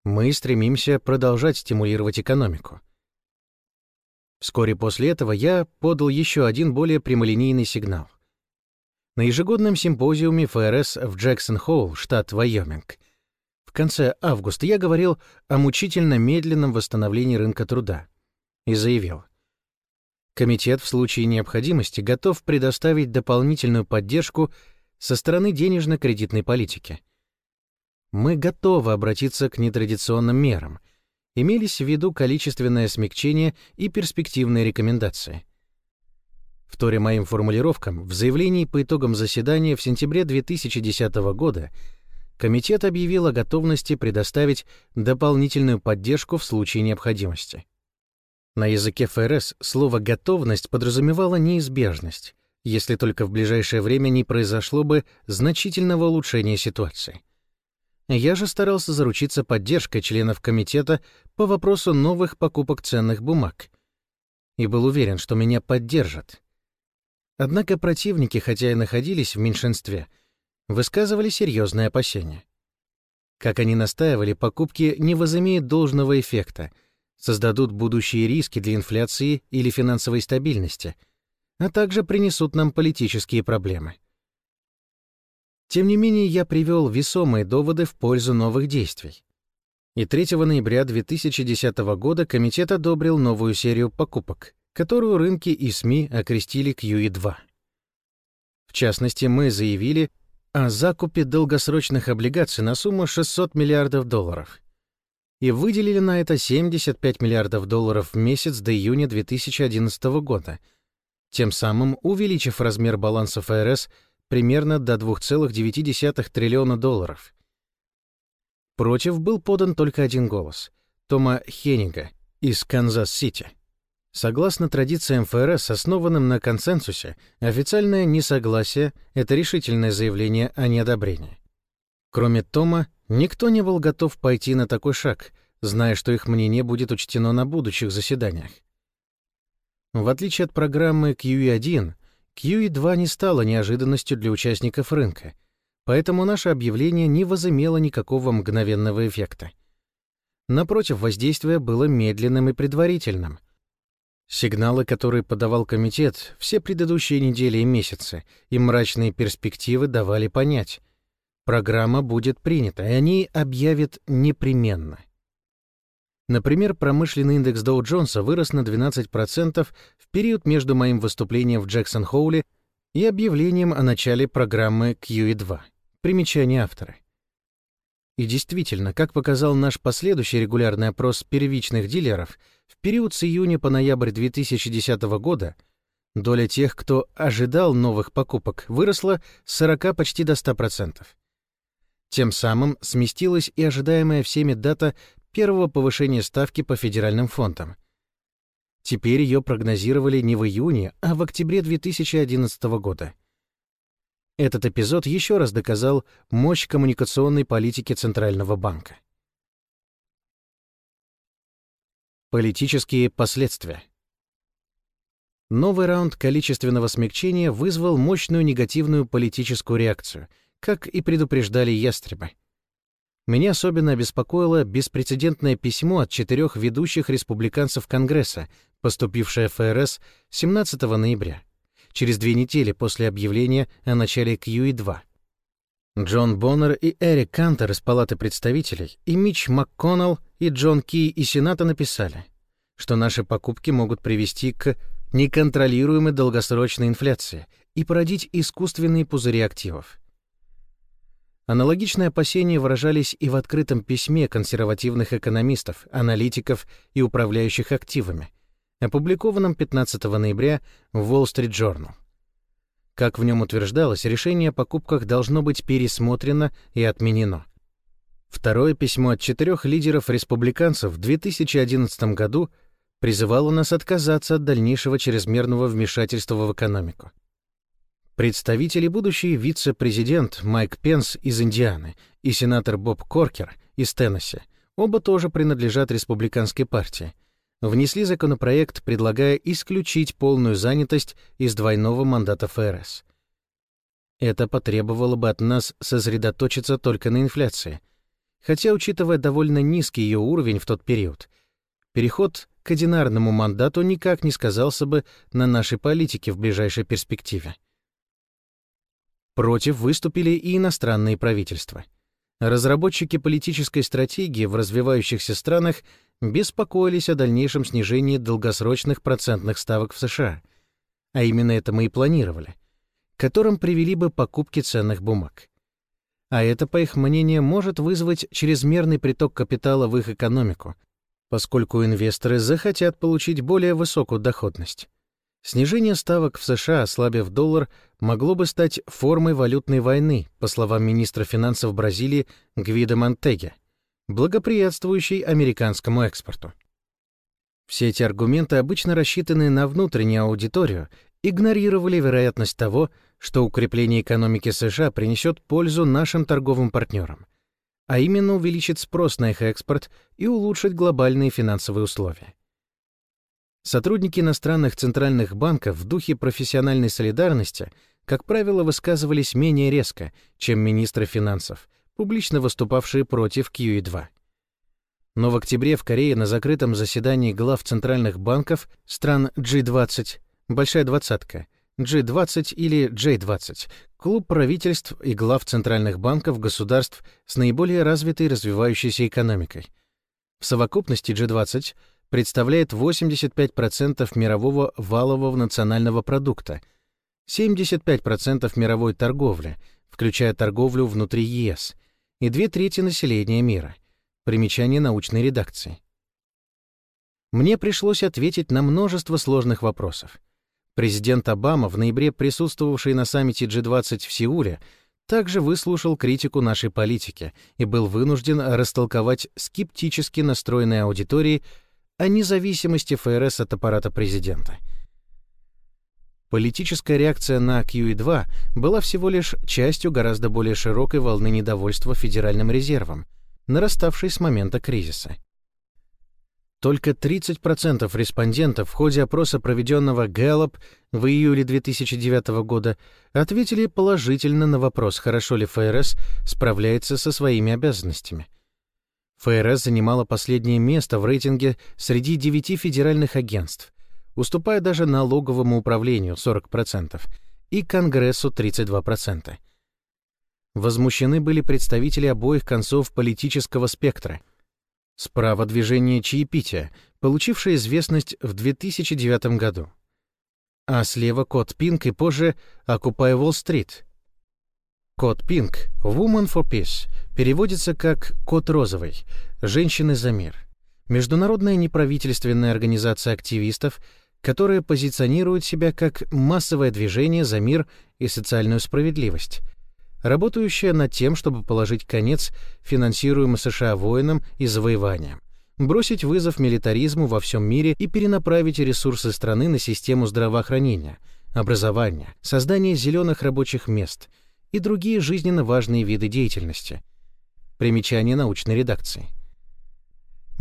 Мы стремимся продолжать стимулировать экономику. Вскоре после этого я подал еще один более прямолинейный сигнал. На ежегодном симпозиуме ФРС в Джексон-Холл, штат Вайоминг, в конце августа я говорил о мучительно медленном восстановлении рынка труда и заявил, Комитет в случае необходимости готов предоставить дополнительную поддержку со стороны денежно-кредитной политики. Мы готовы обратиться к нетрадиционным мерам. Имелись в виду количественное смягчение и перспективные рекомендации. Вторя моим формулировкам, в заявлении по итогам заседания в сентябре 2010 года Комитет объявил о готовности предоставить дополнительную поддержку в случае необходимости. На языке ФРС слово «готовность» подразумевало неизбежность, если только в ближайшее время не произошло бы значительного улучшения ситуации. Я же старался заручиться поддержкой членов комитета по вопросу новых покупок ценных бумаг и был уверен, что меня поддержат. Однако противники, хотя и находились в меньшинстве, высказывали серьезные опасения. Как они настаивали, покупки не возымеют должного эффекта, создадут будущие риски для инфляции или финансовой стабильности, а также принесут нам политические проблемы. Тем не менее, я привел весомые доводы в пользу новых действий. И 3 ноября 2010 года комитет одобрил новую серию покупок, которую рынки и СМИ окрестили QE2. В частности, мы заявили о закупе долгосрочных облигаций на сумму 600 миллиардов долларов и выделили на это 75 миллиардов долларов в месяц до июня 2011 года, тем самым увеличив размер баланса ФРС примерно до 2,9 триллиона долларов. Против был подан только один голос — Тома Хенига из Канзас-Сити. Согласно традициям ФРС, основанным на консенсусе, официальное несогласие — это решительное заявление о неодобрении. Кроме Тома, никто не был готов пойти на такой шаг, зная, что их мнение будет учтено на будущих заседаниях. В отличие от программы QE1, QE2 не стало неожиданностью для участников рынка, поэтому наше объявление не возымело никакого мгновенного эффекта. Напротив, воздействие было медленным и предварительным. Сигналы, которые подавал комитет все предыдущие недели и месяцы, и мрачные перспективы давали понять, программа будет принята, и они объявят непременно. Например, промышленный индекс Доу-Джонса вырос на 12% в период между моим выступлением в Джексон-Хоуле и объявлением о начале программы QE2. Примечание автора. И действительно, как показал наш последующий регулярный опрос первичных дилеров, в период с июня по ноябрь 2010 года доля тех, кто ожидал новых покупок, выросла с 40 почти до 100%. Тем самым сместилась и ожидаемая всеми дата первого повышения ставки по федеральным фондам. Теперь ее прогнозировали не в июне, а в октябре 2011 года. Этот эпизод еще раз доказал мощь коммуникационной политики Центрального банка. Политические последствия. Новый раунд количественного смягчения вызвал мощную негативную политическую реакцию, как и предупреждали ястребы. Меня особенно обеспокоило беспрецедентное письмо от четырех ведущих республиканцев Конгресса, поступившее в ФРС 17 ноября, через две недели после объявления о начале QE2. Джон Боннер и Эрик Кантер из Палаты представителей, и Мич МакКоннелл, и Джон Ки из Сената написали, что наши покупки могут привести к неконтролируемой долгосрочной инфляции и породить искусственные пузыри активов. Аналогичные опасения выражались и в открытом письме консервативных экономистов, аналитиков и управляющих активами, опубликованном 15 ноября в Wall Street Journal. Как в нем утверждалось, решение о покупках должно быть пересмотрено и отменено. Второе письмо от четырех лидеров республиканцев в 2011 году призывало нас отказаться от дальнейшего чрезмерного вмешательства в экономику. Представитель и будущий вице-президент Майк Пенс из Индианы и сенатор Боб Коркер из Теннесси, оба тоже принадлежат республиканской партии, внесли законопроект, предлагая исключить полную занятость из двойного мандата ФРС. Это потребовало бы от нас сосредоточиться только на инфляции. Хотя, учитывая довольно низкий ее уровень в тот период, переход к одинарному мандату никак не сказался бы на нашей политике в ближайшей перспективе. Против выступили и иностранные правительства. Разработчики политической стратегии в развивающихся странах беспокоились о дальнейшем снижении долгосрочных процентных ставок в США, а именно это мы и планировали, которым привели бы покупки ценных бумаг. А это, по их мнению, может вызвать чрезмерный приток капитала в их экономику, поскольку инвесторы захотят получить более высокую доходность. Снижение ставок в США, ослабив доллар, могло бы стать формой валютной войны, по словам министра финансов Бразилии Гвида Монтеге, благоприятствующей американскому экспорту. Все эти аргументы, обычно рассчитанные на внутреннюю аудиторию, игнорировали вероятность того, что укрепление экономики США принесет пользу нашим торговым партнерам, а именно увеличит спрос на их экспорт и улучшит глобальные финансовые условия. Сотрудники иностранных центральных банков в духе профессиональной солидарности, как правило, высказывались менее резко, чем министры финансов, публично выступавшие против QE2. Но в октябре в Корее на закрытом заседании глав центральных банков стран G20, Большая двадцатка, G20 или J20, клуб правительств и глав центральных банков государств с наиболее развитой развивающейся экономикой. В совокупности G20 представляет 85% мирового валового национального продукта, 75% мировой торговли, включая торговлю внутри ЕС, и две трети населения мира. Примечание научной редакции. Мне пришлось ответить на множество сложных вопросов. Президент Обама, в ноябре присутствовавший на саммите G20 в Сеуле, также выслушал критику нашей политики и был вынужден растолковать скептически настроенной аудитории о независимости ФРС от аппарата президента. Политическая реакция на QE2 была всего лишь частью гораздо более широкой волны недовольства Федеральным резервом, нараставшей с момента кризиса. Только 30% респондентов в ходе опроса, проведенного Gallup в июле 2009 года, ответили положительно на вопрос, хорошо ли ФРС справляется со своими обязанностями – ФРС занимала последнее место в рейтинге среди девяти федеральных агентств, уступая даже налоговому управлению 40% и Конгрессу 32%. Возмущены были представители обоих концов политического спектра. Справа движение чаепития, получившее известность в 2009 году. А слева код Пинк и позже Occupy Wall Street. Код Пинк Woman for Peace переводится как «Кот розовый», «Женщины за мир». Международная неправительственная организация активистов, которая позиционирует себя как массовое движение за мир и социальную справедливость, работающая над тем, чтобы положить конец финансируемым США воинам и завоеваниям, бросить вызов милитаризму во всем мире и перенаправить ресурсы страны на систему здравоохранения, образования, создание зеленых рабочих мест и другие жизненно важные виды деятельности, Примечание научной редакции.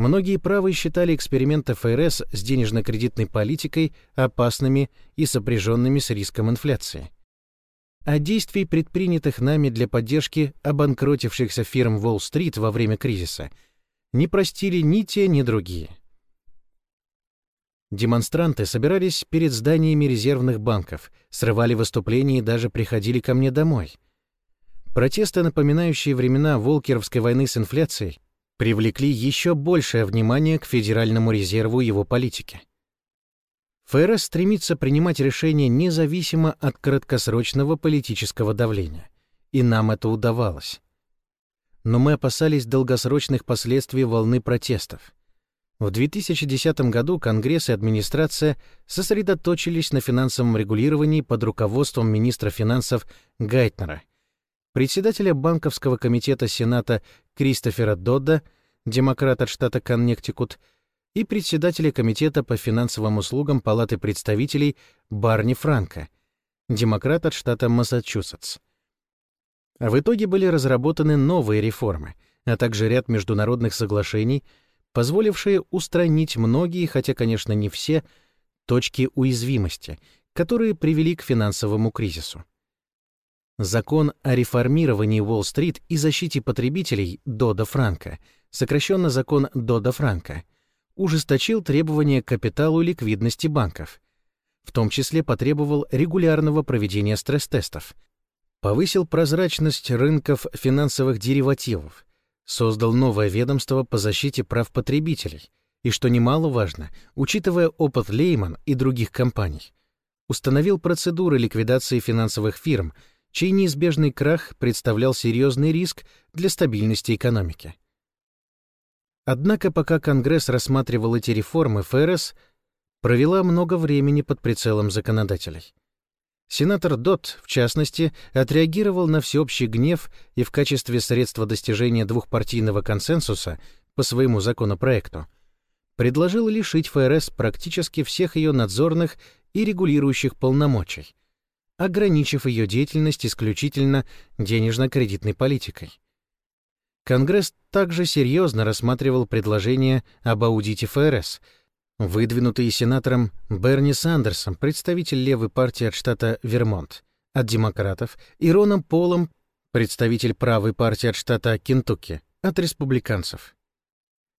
Многие правые считали эксперименты ФРС с денежно-кредитной политикой опасными и сопряженными с риском инфляции. А действий, предпринятых нами для поддержки обанкротившихся фирм Уолл-стрит во время кризиса, не простили ни те, ни другие. Демонстранты собирались перед зданиями резервных банков, срывали выступления и даже приходили ко мне домой — Протесты, напоминающие времена Волкеровской войны с инфляцией, привлекли еще большее внимание к Федеральному резерву его политике. ФРС стремится принимать решения независимо от краткосрочного политического давления, и нам это удавалось. Но мы опасались долгосрочных последствий волны протестов. В 2010 году Конгресс и администрация сосредоточились на финансовом регулировании под руководством министра финансов Гайтнера – председателя банковского комитета Сената Кристофера Додда, демократ от штата Коннектикут, и председателя комитета по финансовым услугам Палаты представителей Барни Франко, демократ от штата Массачусетс. В итоге были разработаны новые реформы, а также ряд международных соглашений, позволившие устранить многие, хотя, конечно, не все, точки уязвимости, которые привели к финансовому кризису. Закон о реформировании Уолл-стрит и защите потребителей Дода-Франка, сокращенно закон Дода-Франка, ужесточил требования к капиталу ликвидности банков, в том числе потребовал регулярного проведения стресс-тестов, повысил прозрачность рынков финансовых деривативов, создал новое ведомство по защите прав потребителей. И, что немаловажно, учитывая опыт Лейман и других компаний, установил процедуры ликвидации финансовых фирм, чей неизбежный крах представлял серьезный риск для стабильности экономики. Однако пока Конгресс рассматривал эти реформы, ФРС провела много времени под прицелом законодателей. Сенатор Дот, в частности, отреагировал на всеобщий гнев и в качестве средства достижения двухпартийного консенсуса по своему законопроекту предложил лишить ФРС практически всех ее надзорных и регулирующих полномочий, ограничив ее деятельность исключительно денежно-кредитной политикой. Конгресс также серьезно рассматривал предложение об аудите ФРС, выдвинутые сенатором Берни Сандерсом, представитель левой партии от штата Вермонт, от демократов, и Роном Полом, представитель правой партии от штата Кентукки, от республиканцев.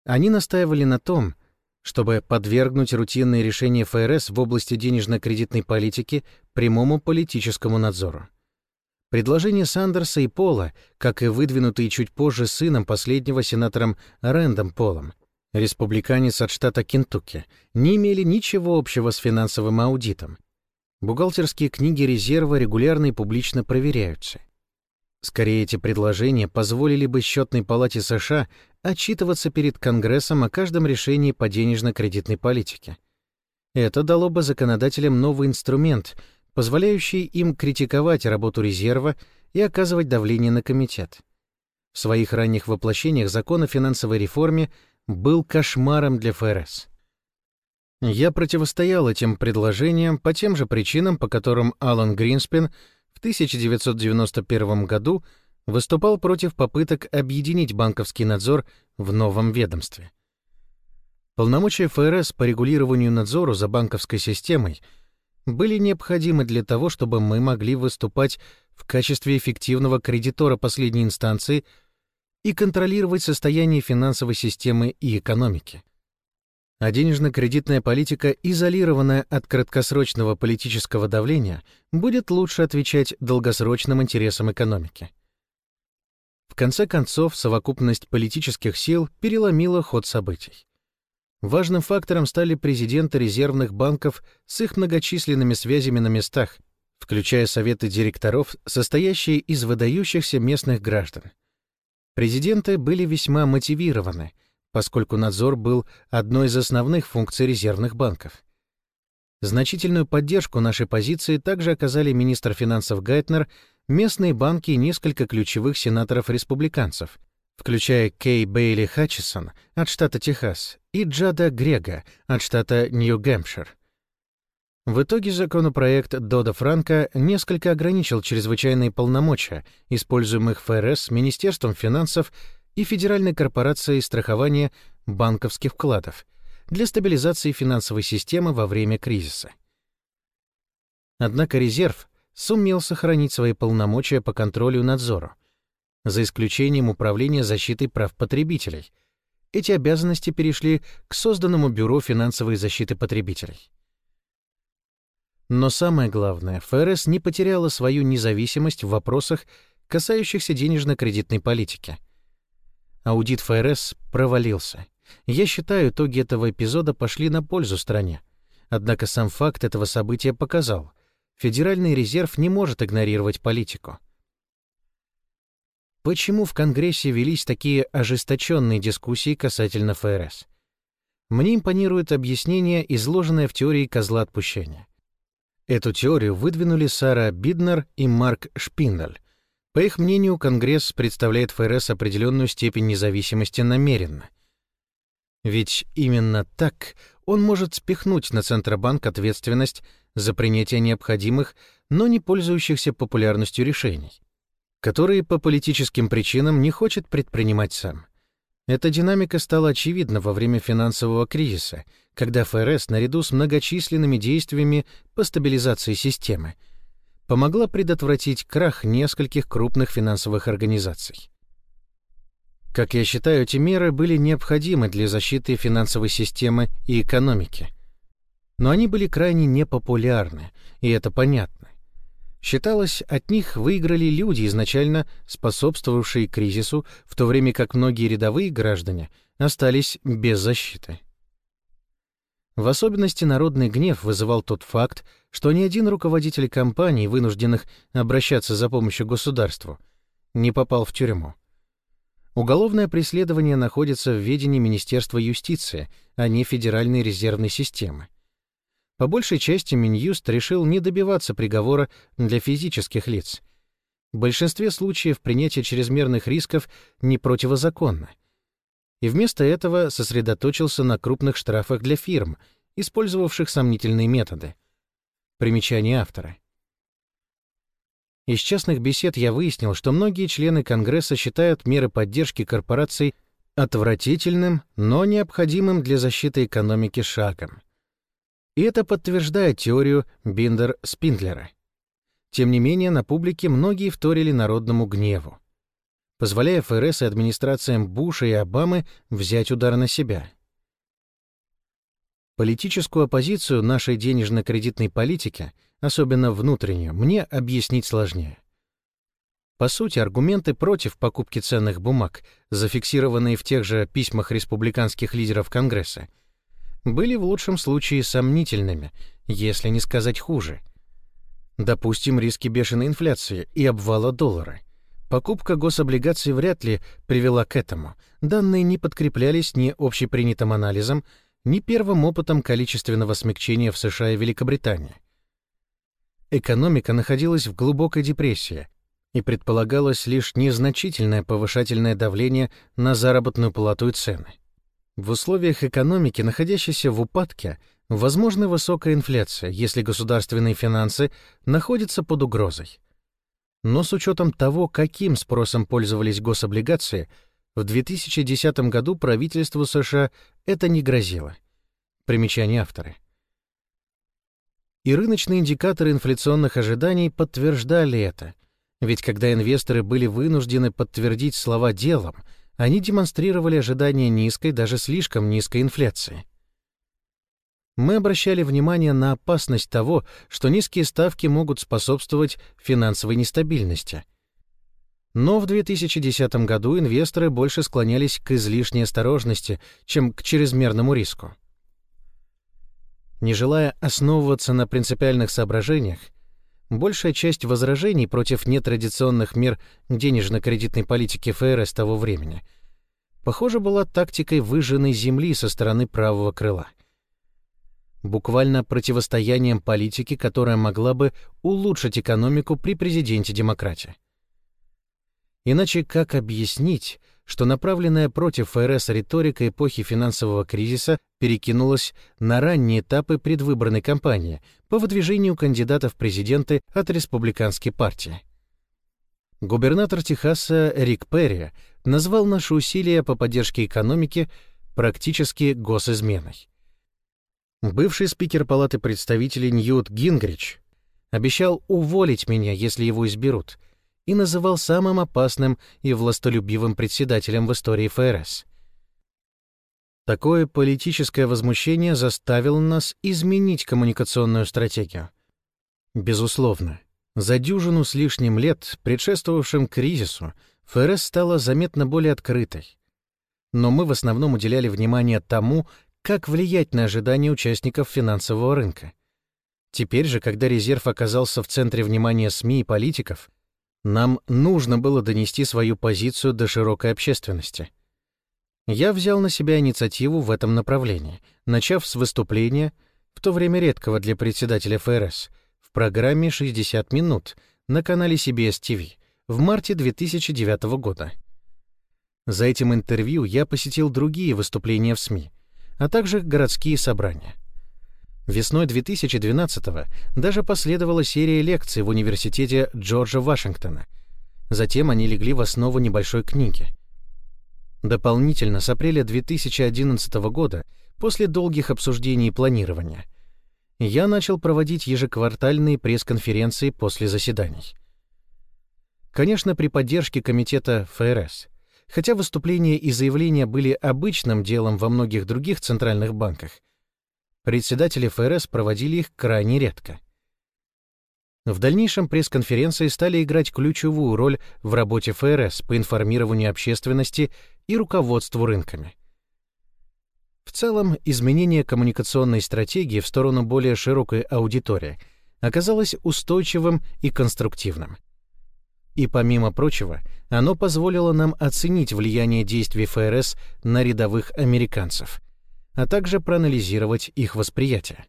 Они настаивали на том, чтобы подвергнуть рутинные решения ФРС в области денежно-кредитной политики прямому политическому надзору. Предложения Сандерса и Пола, как и выдвинутые чуть позже сыном последнего сенатором Рэндом Полом, республиканец от штата Кентукки, не имели ничего общего с финансовым аудитом. Бухгалтерские книги резерва регулярно и публично проверяются. Скорее, эти предложения позволили бы счетной палате США отчитываться перед Конгрессом о каждом решении по денежно-кредитной политике. Это дало бы законодателям новый инструмент — позволяющий им критиковать работу резерва и оказывать давление на комитет. В своих ранних воплощениях закон о финансовой реформе был кошмаром для ФРС. Я противостоял этим предложениям по тем же причинам, по которым Алан Гринспен в 1991 году выступал против попыток объединить банковский надзор в новом ведомстве. Полномочия ФРС по регулированию надзору за банковской системой — были необходимы для того, чтобы мы могли выступать в качестве эффективного кредитора последней инстанции и контролировать состояние финансовой системы и экономики. А денежно-кредитная политика, изолированная от краткосрочного политического давления, будет лучше отвечать долгосрочным интересам экономики. В конце концов, совокупность политических сил переломила ход событий. Важным фактором стали президенты резервных банков с их многочисленными связями на местах, включая советы директоров, состоящие из выдающихся местных граждан. Президенты были весьма мотивированы, поскольку надзор был одной из основных функций резервных банков. Значительную поддержку нашей позиции также оказали министр финансов Гайтнер, местные банки и несколько ключевых сенаторов-республиканцев — включая Кей Бейли Хатчисон от штата Техас и Джада Грега от штата Нью-Гэмпшир. В итоге законопроект Дода Франка несколько ограничил чрезвычайные полномочия, используемых ФРС Министерством финансов и Федеральной корпорацией страхования банковских вкладов для стабилизации финансовой системы во время кризиса. Однако резерв сумел сохранить свои полномочия по контролю и надзору, за исключением управления защитой прав потребителей. Эти обязанности перешли к созданному Бюро финансовой защиты потребителей. Но самое главное, ФРС не потеряла свою независимость в вопросах, касающихся денежно-кредитной политики. Аудит ФРС провалился. Я считаю, итоги этого эпизода пошли на пользу стране. Однако сам факт этого события показал, Федеральный резерв не может игнорировать политику. Почему в Конгрессе велись такие ожесточенные дискуссии касательно ФРС? Мне импонирует объяснение, изложенное в теории козла отпущения. Эту теорию выдвинули Сара Биднер и Марк Шпиндель. По их мнению, Конгресс представляет ФРС определенную степень независимости намеренно. Ведь именно так он может спихнуть на Центробанк ответственность за принятие необходимых, но не пользующихся популярностью решений которые по политическим причинам не хочет предпринимать сам. Эта динамика стала очевидна во время финансового кризиса, когда ФРС, наряду с многочисленными действиями по стабилизации системы, помогла предотвратить крах нескольких крупных финансовых организаций. Как я считаю, эти меры были необходимы для защиты финансовой системы и экономики. Но они были крайне непопулярны, и это понятно. Считалось, от них выиграли люди, изначально способствовавшие кризису, в то время как многие рядовые граждане остались без защиты. В особенности народный гнев вызывал тот факт, что ни один руководитель компаний, вынужденных обращаться за помощью государству, не попал в тюрьму. Уголовное преследование находится в ведении Министерства юстиции, а не Федеральной резервной системы. По большей части Минюст решил не добиваться приговора для физических лиц. В большинстве случаев принятие чрезмерных рисков не противозаконно. И вместо этого сосредоточился на крупных штрафах для фирм, использовавших сомнительные методы. Примечание автора. Из частных бесед я выяснил, что многие члены Конгресса считают меры поддержки корпораций отвратительным, но необходимым для защиты экономики шагом. И это подтверждает теорию Биндер-Спиндлера. Тем не менее, на публике многие вторили народному гневу, позволяя ФРС и администрациям Буша и Обамы взять удар на себя. Политическую оппозицию нашей денежно-кредитной политике — особенно внутреннюю, мне объяснить сложнее. По сути, аргументы против покупки ценных бумаг, зафиксированные в тех же письмах республиканских лидеров Конгресса, были в лучшем случае сомнительными, если не сказать хуже. Допустим, риски бешеной инфляции и обвала доллара. Покупка гособлигаций вряд ли привела к этому. Данные не подкреплялись ни общепринятым анализом, ни первым опытом количественного смягчения в США и Великобритании. Экономика находилась в глубокой депрессии, и предполагалось лишь незначительное повышательное давление на заработную плату и цены. В условиях экономики, находящейся в упадке, возможна высокая инфляция, если государственные финансы находятся под угрозой. Но с учетом того, каким спросом пользовались гособлигации, в 2010 году правительству США это не грозило. Примечание автора. И рыночные индикаторы инфляционных ожиданий подтверждали это. Ведь когда инвесторы были вынуждены подтвердить слова делом, они демонстрировали ожидание низкой, даже слишком низкой инфляции. Мы обращали внимание на опасность того, что низкие ставки могут способствовать финансовой нестабильности. Но в 2010 году инвесторы больше склонялись к излишней осторожности, чем к чрезмерному риску. Не желая основываться на принципиальных соображениях, большая часть возражений против нетрадиционных мер денежно-кредитной политики ФРС того времени, похоже, была тактикой выжженной земли со стороны правого крыла. Буквально противостоянием политики, которая могла бы улучшить экономику при президенте-демократе. Иначе как объяснить, что направленная против ФРС риторика эпохи финансового кризиса перекинулась на ранние этапы предвыборной кампании по выдвижению кандидатов в президенты от республиканской партии. Губернатор Техаса Рик Перри назвал наши усилия по поддержке экономики практически госизменой. Бывший спикер Палаты представителей Ньют Гингрич обещал уволить меня, если его изберут — и называл самым опасным и властолюбивым председателем в истории ФРС. Такое политическое возмущение заставило нас изменить коммуникационную стратегию. Безусловно, за дюжину с лишним лет, предшествовавшим кризису, ФРС стала заметно более открытой. Но мы в основном уделяли внимание тому, как влиять на ожидания участников финансового рынка. Теперь же, когда резерв оказался в центре внимания СМИ и политиков, нам нужно было донести свою позицию до широкой общественности. Я взял на себя инициативу в этом направлении, начав с выступления, в то время редкого для председателя ФРС, в программе «60 минут» на канале CBS TV в марте 2009 года. За этим интервью я посетил другие выступления в СМИ, а также городские собрания. Весной 2012-го даже последовала серия лекций в университете Джорджа Вашингтона. Затем они легли в основу небольшой книги. Дополнительно с апреля 2011 года, после долгих обсуждений и планирования, я начал проводить ежеквартальные пресс-конференции после заседаний. Конечно, при поддержке комитета ФРС, хотя выступления и заявления были обычным делом во многих других центральных банках — Председатели ФРС проводили их крайне редко. В дальнейшем пресс-конференции стали играть ключевую роль в работе ФРС по информированию общественности и руководству рынками. В целом, изменение коммуникационной стратегии в сторону более широкой аудитории оказалось устойчивым и конструктивным. И помимо прочего, оно позволило нам оценить влияние действий ФРС на рядовых американцев, а также проанализировать их восприятие.